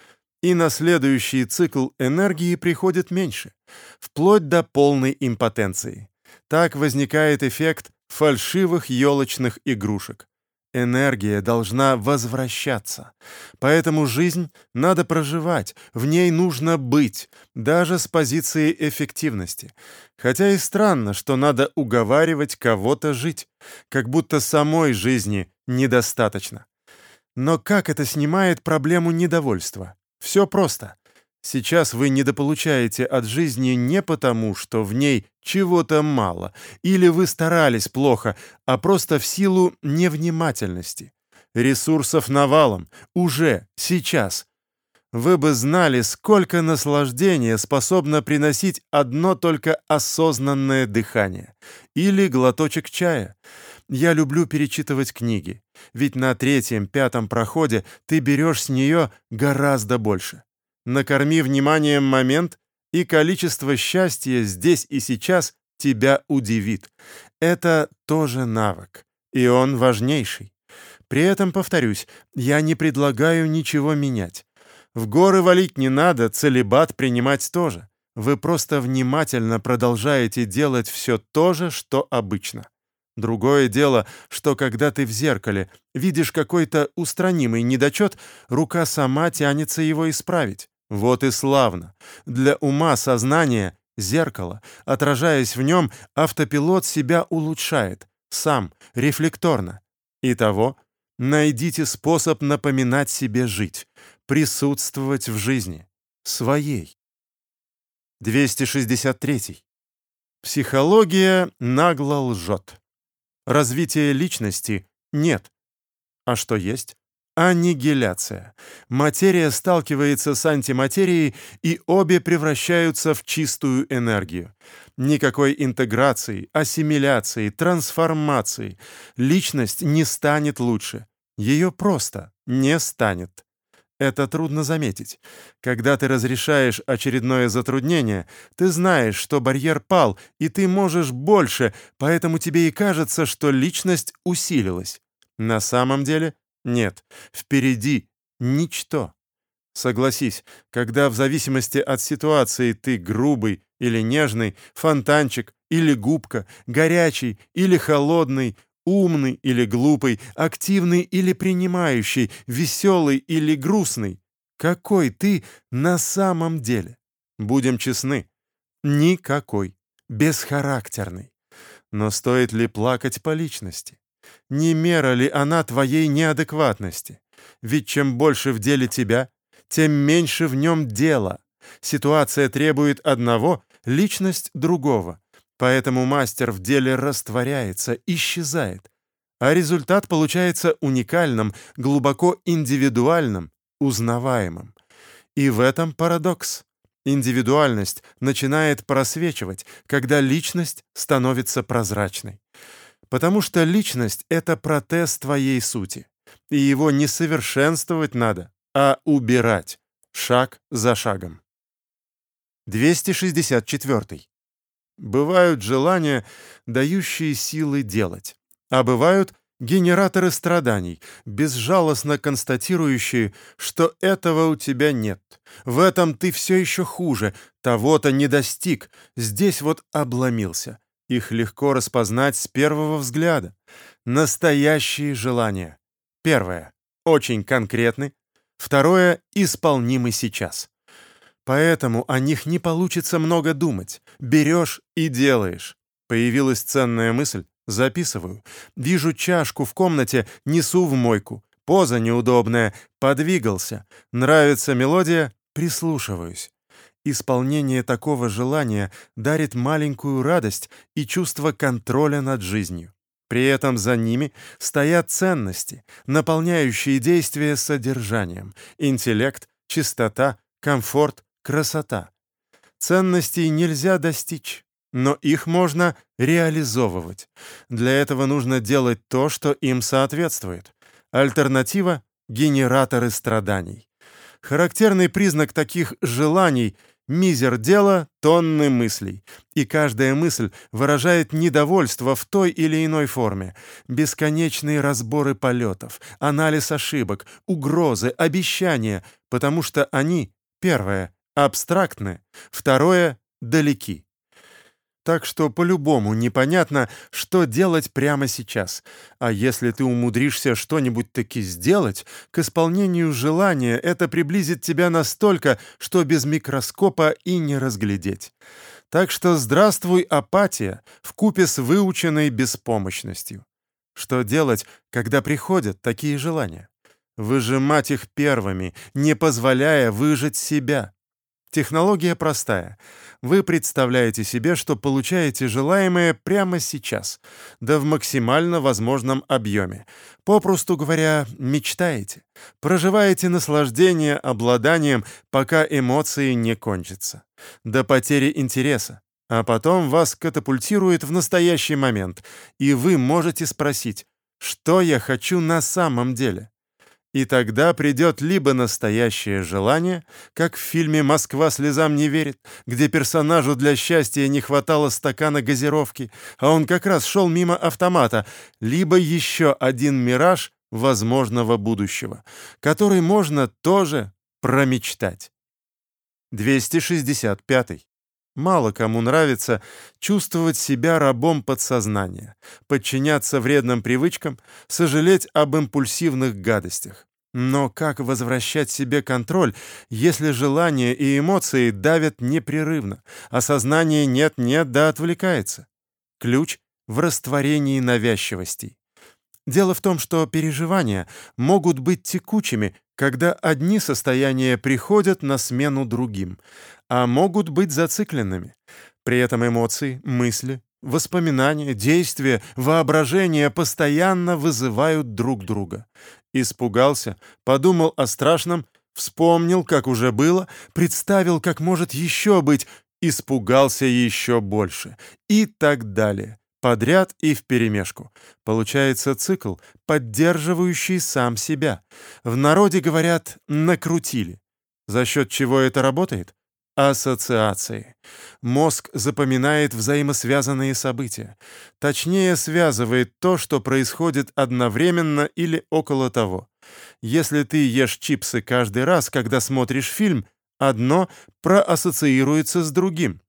и на следующий цикл энергии приходит меньше, вплоть до полной импотенции. Так возникает эффект фальшивых елочных игрушек. Энергия должна возвращаться. Поэтому жизнь надо проживать, в ней нужно быть, даже с позиции эффективности. Хотя и странно, что надо уговаривать кого-то жить, как будто самой жизни недостаточно. Но как это снимает проблему недовольства? Все просто. Сейчас вы недополучаете от жизни не потому, что в ней чего-то мало, или вы старались плохо, а просто в силу невнимательности. Ресурсов навалом, уже, сейчас. Вы бы знали, сколько наслаждения способно приносить одно только осознанное дыхание или глоточек чая. я люблю перечитывать книги, ведь на третьем-пятом проходе ты берешь с нее гораздо больше. Накорми вниманием момент, и количество счастья здесь и сейчас тебя удивит. Это тоже навык, и он важнейший. При этом, повторюсь, я не предлагаю ничего менять. В горы валить не надо, целебат принимать тоже. Вы просто внимательно продолжаете делать все то же, что обычно. Другое дело, что когда ты в зеркале видишь какой-то устранимый недочет, рука сама тянется его исправить. Вот и славно. Для ума сознание — зеркало. Отражаясь в нем, автопилот себя улучшает. Сам, рефлекторно. Итого, найдите способ напоминать себе жить, присутствовать в жизни. Своей. 263. Психология нагло лжет. Развития личности нет. А что есть? Аннигиляция. Материя сталкивается с антиматерией, и обе превращаются в чистую энергию. Никакой интеграции, ассимиляции, трансформации. Личность не станет лучше. Ее просто не станет. Это трудно заметить. Когда ты разрешаешь очередное затруднение, ты знаешь, что барьер пал, и ты можешь больше, поэтому тебе и кажется, что личность усилилась. На самом деле нет, впереди ничто. Согласись, когда в зависимости от ситуации ты грубый или нежный, фонтанчик или губка, горячий или холодный, умный или глупый, активный или принимающий, веселый или грустный, какой ты на самом деле? Будем честны, никакой, бесхарактерный. Но стоит ли плакать по личности? Не мера ли она твоей неадекватности? Ведь чем больше в деле тебя, тем меньше в нем дела. Ситуация требует одного, личность другого. Поэтому мастер в деле растворяется, исчезает. А результат получается уникальным, глубоко индивидуальным, узнаваемым. И в этом парадокс. Индивидуальность начинает просвечивать, когда личность становится прозрачной. Потому что личность — это протез твоей сути. И его не совершенствовать надо, а убирать, шаг за шагом. 264. Бывают желания, дающие силы делать, а бывают генераторы страданий, безжалостно констатирующие, что этого у тебя нет. В этом ты все еще хуже, того-то не достиг, здесь вот обломился. Их легко распознать с первого взгляда. Настоящие желания. Первое. Очень конкретны. Второе. Исполнимы сейчас. Поэтому о них не получится много думать. Берешь и делаешь. Появилась ценная мысль. Записываю. Вижу чашку в комнате, несу в мойку. Поза неудобная. Подвигался. Нравится мелодия. Прислушиваюсь. Исполнение такого желания дарит маленькую радость и чувство контроля над жизнью. При этом за ними стоят ценности, наполняющие действия содержанием, интеллект, чистота, комфорт, красота. Ценностей нельзя достичь, но их можно реализовывать. Для этого нужно делать то, что им соответствует. Альтернатива — генераторы страданий. Характерный признак таких желаний — Мизер дела — тонны мыслей, и каждая мысль выражает недовольство в той или иной форме. Бесконечные разборы полетов, анализ ошибок, угрозы, обещания, потому что они, первое, абстрактны, второе, далеки. Так что по-любому непонятно, что делать прямо сейчас. А если ты умудришься что-нибудь таки сделать, к исполнению желания это приблизит тебя настолько, что без микроскопа и не разглядеть. Так что здравствуй, апатия, вкупе с выученной беспомощностью. Что делать, когда приходят такие желания? Выжимать их первыми, не позволяя выжить себя. Технология простая. Вы представляете себе, что получаете желаемое прямо сейчас, да в максимально возможном объеме. Попросту говоря, мечтаете. Проживаете наслаждение обладанием, пока эмоции не кончатся. До потери интереса. а потом вас катапультирует в настоящий момент, и вы можете спросить, что я хочу на самом деле. И тогда придет либо настоящее желание, как в фильме «Москва слезам не верит», где персонажу для счастья не хватало стакана газировки, а он как раз шел мимо автомата, либо еще один мираж возможного будущего, который можно тоже промечтать. 265. Мало кому нравится чувствовать себя рабом подсознания, подчиняться вредным привычкам, сожалеть об импульсивных гадостях. Но как возвращать себе контроль, если желания и эмоции давят непрерывно, а сознание нет-нет да отвлекается? Ключ в растворении навязчивостей. Дело в том, что переживания могут быть текучими, когда одни состояния приходят на смену другим, а могут быть зацикленными. При этом эмоции, мысли, воспоминания, действия, воображение постоянно вызывают друг друга. Испугался, подумал о страшном, вспомнил, как уже было, представил, как может еще быть, испугался еще больше и так далее подряд и вперемешку. Получается цикл, поддерживающий сам себя. В народе говорят «накрутили». За счет чего это работает? Ассоциации. Мозг запоминает взаимосвязанные события. Точнее, связывает то, что происходит одновременно или около того. Если ты ешь чипсы каждый раз, когда смотришь фильм, одно проассоциируется с другим.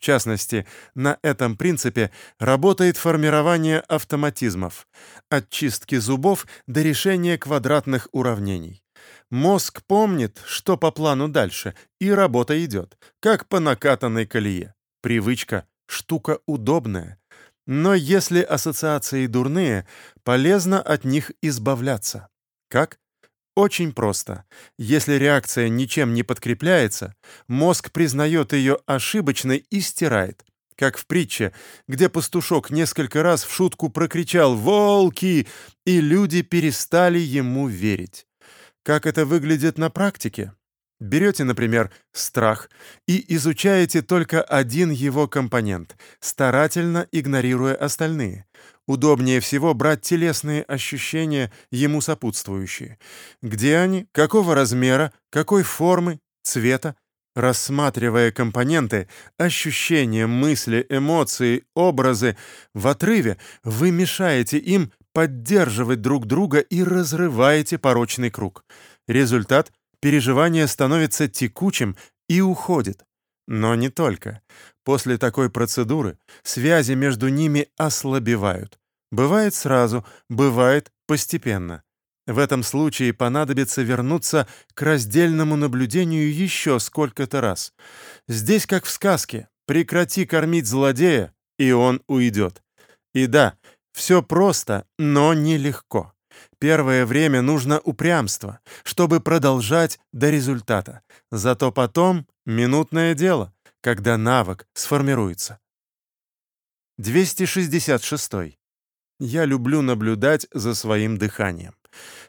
В частности, на этом принципе работает формирование автоматизмов, от чистки зубов до решения квадратных уравнений. Мозг помнит, что по плану дальше, и работа идет, как по накатанной колее. Привычка — штука удобная. Но если ассоциации дурные, полезно от них избавляться. Как? Очень просто. Если реакция ничем не подкрепляется, мозг признает ее ошибочной и стирает. Как в притче, где пастушок несколько раз в шутку прокричал «Волки!» и люди перестали ему верить. Как это выглядит на практике? Берете, например, страх и изучаете только один его компонент, старательно игнорируя остальные. Удобнее всего брать телесные ощущения, ему сопутствующие. Где они, какого размера, какой формы, цвета, рассматривая компоненты, ощущения, мысли, эмоции, образы в отрыве, вы мешаете им поддерживать друг друга и разрываете порочный круг. Результат — переживание становится текучим и уходит. Но не только. После такой процедуры связи между ними ослабевают. Бывает сразу, бывает постепенно. В этом случае понадобится вернуться к раздельному наблюдению еще сколько-то раз. Здесь, как в сказке, прекрати кормить злодея, и он уйдет. И да, все просто, но нелегко. Первое время нужно упрямство, чтобы продолжать до результата. Зато потом минутное дело, когда навык сформируется. 266. Я люблю наблюдать за своим дыханием.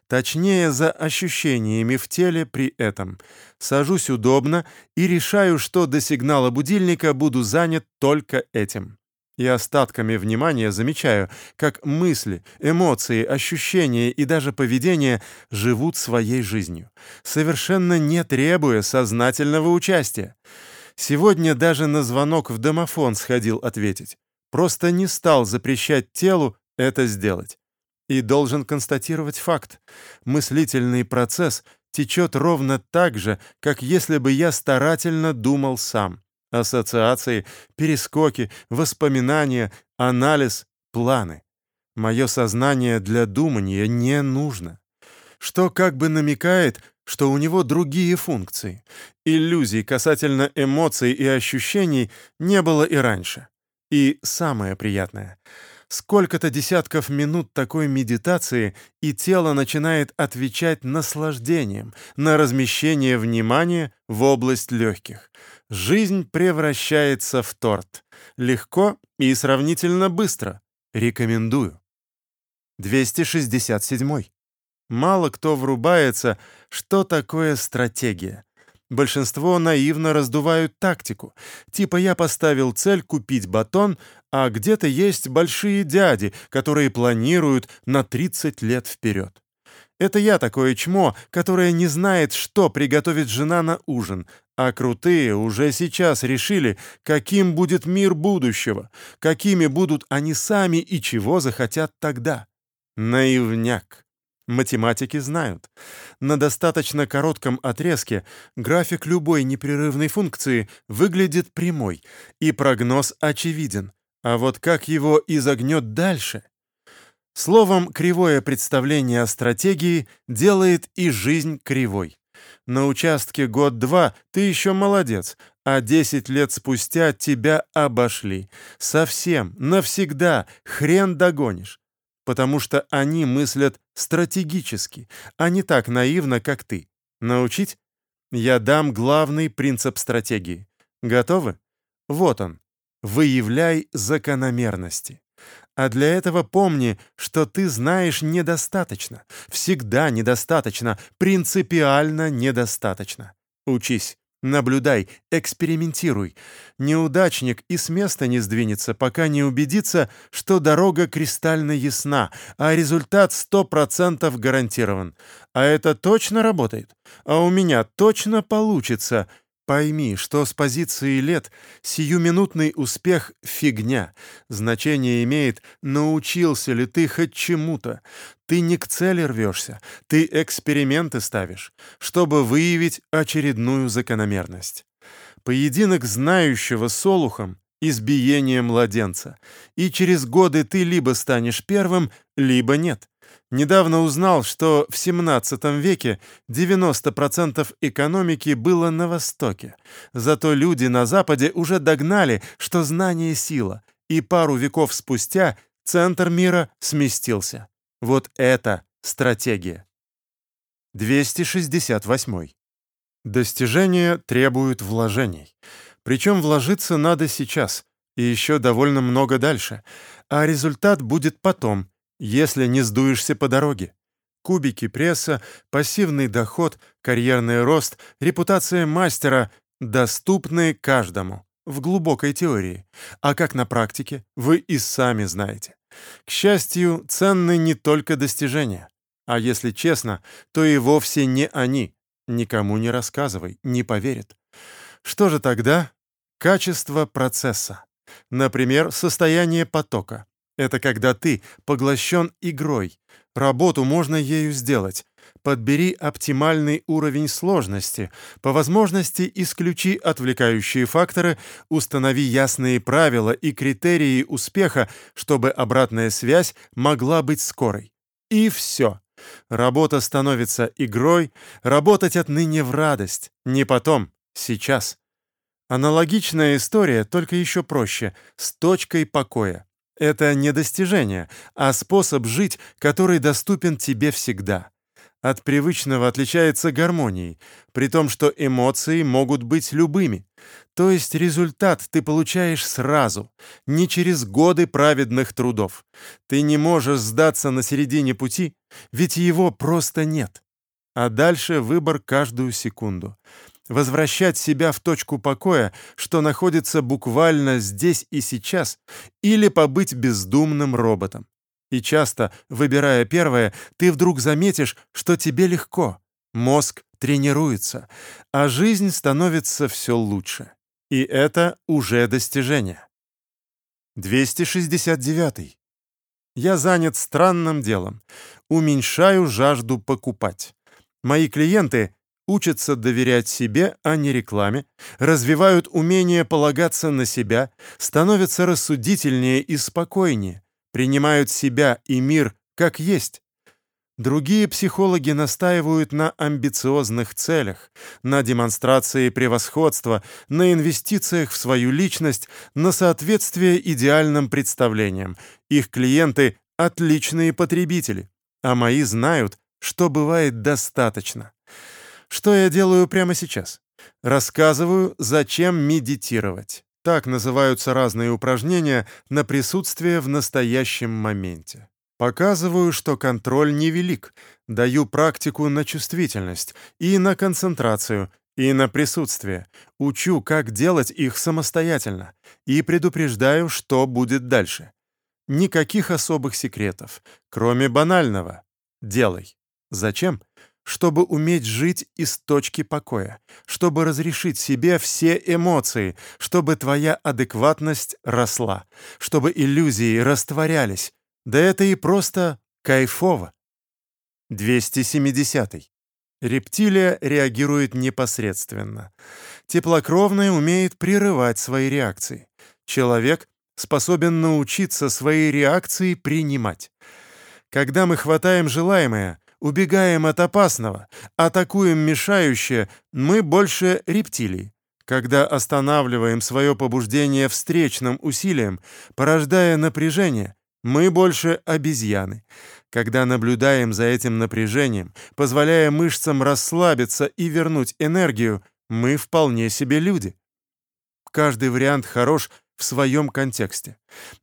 Точнее, за ощущениями в теле при этом. Сажусь удобно и решаю, что до сигнала будильника буду занят только этим. И остатками внимания замечаю, как мысли, эмоции, ощущения и даже поведение живут своей жизнью, совершенно не требуя сознательного участия. Сегодня даже на звонок в домофон сходил ответить. Просто не стал запрещать телу это сделать. И должен констатировать факт. Мыслительный процесс течет ровно так же, как если бы я старательно думал сам. Ассоциации, перескоки, воспоминания, анализ, планы. Мое сознание для думания не нужно. Что как бы намекает, что у него другие функции. Иллюзий касательно эмоций и ощущений не было и раньше. И самое приятное — Сколько-то десятков минут такой медитации, и тело начинает отвечать наслаждением на размещение внимания в область легких. Жизнь превращается в торт. Легко и сравнительно быстро. Рекомендую. 267. Мало кто врубается, что такое стратегия. Большинство наивно раздувают тактику. Типа я поставил цель купить батон, а где-то есть большие дяди, которые планируют на 30 лет вперед. Это я такое чмо, которое не знает, что приготовит жена на ужин, а крутые уже сейчас решили, каким будет мир будущего, какими будут они сами и чего захотят тогда. Наивняк. Математики знают. На достаточно коротком отрезке график любой непрерывной функции выглядит прямой, и прогноз очевиден. А вот как его изогнет дальше? Словом, кривое представление о стратегии делает и жизнь кривой. На участке год-два ты еще молодец, а десять лет спустя тебя обошли. Совсем, навсегда, хрен догонишь. Потому что они мыслят стратегически, а не так наивно, как ты. Научить? Я дам главный принцип стратегии. Готовы? Вот он. Выявляй закономерности. А для этого помни, что ты знаешь недостаточно. Всегда недостаточно, принципиально недостаточно. Учись, наблюдай, экспериментируй. Неудачник и с места не сдвинется, пока не убедится, что дорога кристально ясна, а результат 100% гарантирован. А это точно работает? А у меня точно получится — Пойми, что с позиции лет сиюминутный успех — фигня. Значение имеет, научился ли ты хоть чему-то. Ты не к цели рвешься, ты эксперименты ставишь, чтобы выявить очередную закономерность. Поединок знающего с олухом — избиение младенца. И через годы ты либо станешь первым, либо нет. Недавно узнал, что в 17 веке 90% экономики было на Востоке. Зато люди на Западе уже догнали, что знание — сила, и пару веков спустя центр мира сместился. Вот это стратегия. 268. Достижения требуют вложений. Причем вложиться надо сейчас, и еще довольно много дальше, а результат будет потом, если не сдуешься по дороге. Кубики пресса, пассивный доход, карьерный рост, репутация мастера доступны каждому в глубокой теории. А как на практике, вы и сами знаете. К счастью, ценны не только достижения. А если честно, то и вовсе не они. Никому не рассказывай, не поверят. Что же тогда? Качество процесса. Например, состояние потока. Это когда ты поглощен игрой. Работу можно ею сделать. Подбери оптимальный уровень сложности. По возможности исключи отвлекающие факторы, установи ясные правила и критерии успеха, чтобы обратная связь могла быть скорой. И все. Работа становится игрой, работать отныне в радость. Не потом, сейчас. Аналогичная история, только еще проще, с точкой покоя. Это не достижение, а способ жить, который доступен тебе всегда. От привычного отличается гармонией, при том, что эмоции могут быть любыми. То есть результат ты получаешь сразу, не через годы праведных трудов. Ты не можешь сдаться на середине пути, ведь его просто нет. А дальше выбор каждую секунду возвращать себя в точку покоя, что находится буквально здесь и сейчас, или побыть бездумным роботом. И часто, выбирая первое, ты вдруг заметишь, что тебе легко. Мозг тренируется, а жизнь становится все лучше. И это уже достижение. 269. Я занят странным делом. Уменьшаю жажду покупать. Мои клиенты учатся доверять себе, а не рекламе, развивают умение полагаться на себя, становятся рассудительнее и спокойнее, принимают себя и мир как есть. Другие психологи настаивают на амбициозных целях, на демонстрации превосходства, на инвестициях в свою личность, на соответствие идеальным представлениям. Их клиенты — отличные потребители, а мои знают, что бывает достаточно. Что я делаю прямо сейчас? Рассказываю, зачем медитировать. Так называются разные упражнения на присутствие в настоящем моменте. Показываю, что контроль невелик, даю практику на чувствительность и на концентрацию, и на присутствие. Учу, как делать их самостоятельно, и предупреждаю, что будет дальше. Никаких особых секретов, кроме банального. Делай. Зачем? Чтобы уметь жить из точки покоя, чтобы разрешить себе все эмоции, чтобы твоя адекватность росла, чтобы иллюзии растворялись. Да это и просто кайфово. 270. Рептилия реагирует непосредственно. Теплокровная умеет прерывать свои реакции. Человек способен научиться свои реакции принимать. Когда мы хватаем желаемое, убегаем от опасного, атакуем мешающее, мы больше рептилий. Когда останавливаем свое побуждение встречным усилием, порождая напряжение, мы больше обезьяны. Когда наблюдаем за этим напряжением, позволяя мышцам расслабиться и вернуть энергию, мы вполне себе люди. Каждый вариант хорош в своем контексте.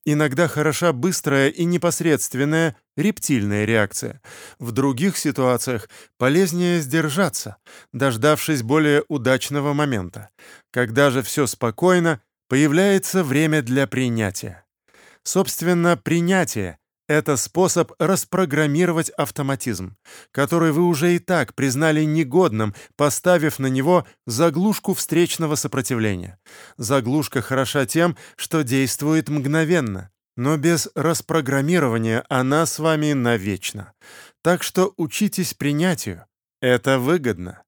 Иногда хороша быстрая и непосредственная рептильная реакция. В других ситуациях полезнее сдержаться, дождавшись более удачного момента. Когда же все спокойно, появляется время для принятия. Собственно, принятие — это способ распрограммировать автоматизм, который вы уже и так признали негодным, поставив на него заглушку встречного сопротивления. Заглушка хороша тем, что действует мгновенно, но без распрограммирования она с вами навечно. Так что учитесь принятию. Это выгодно.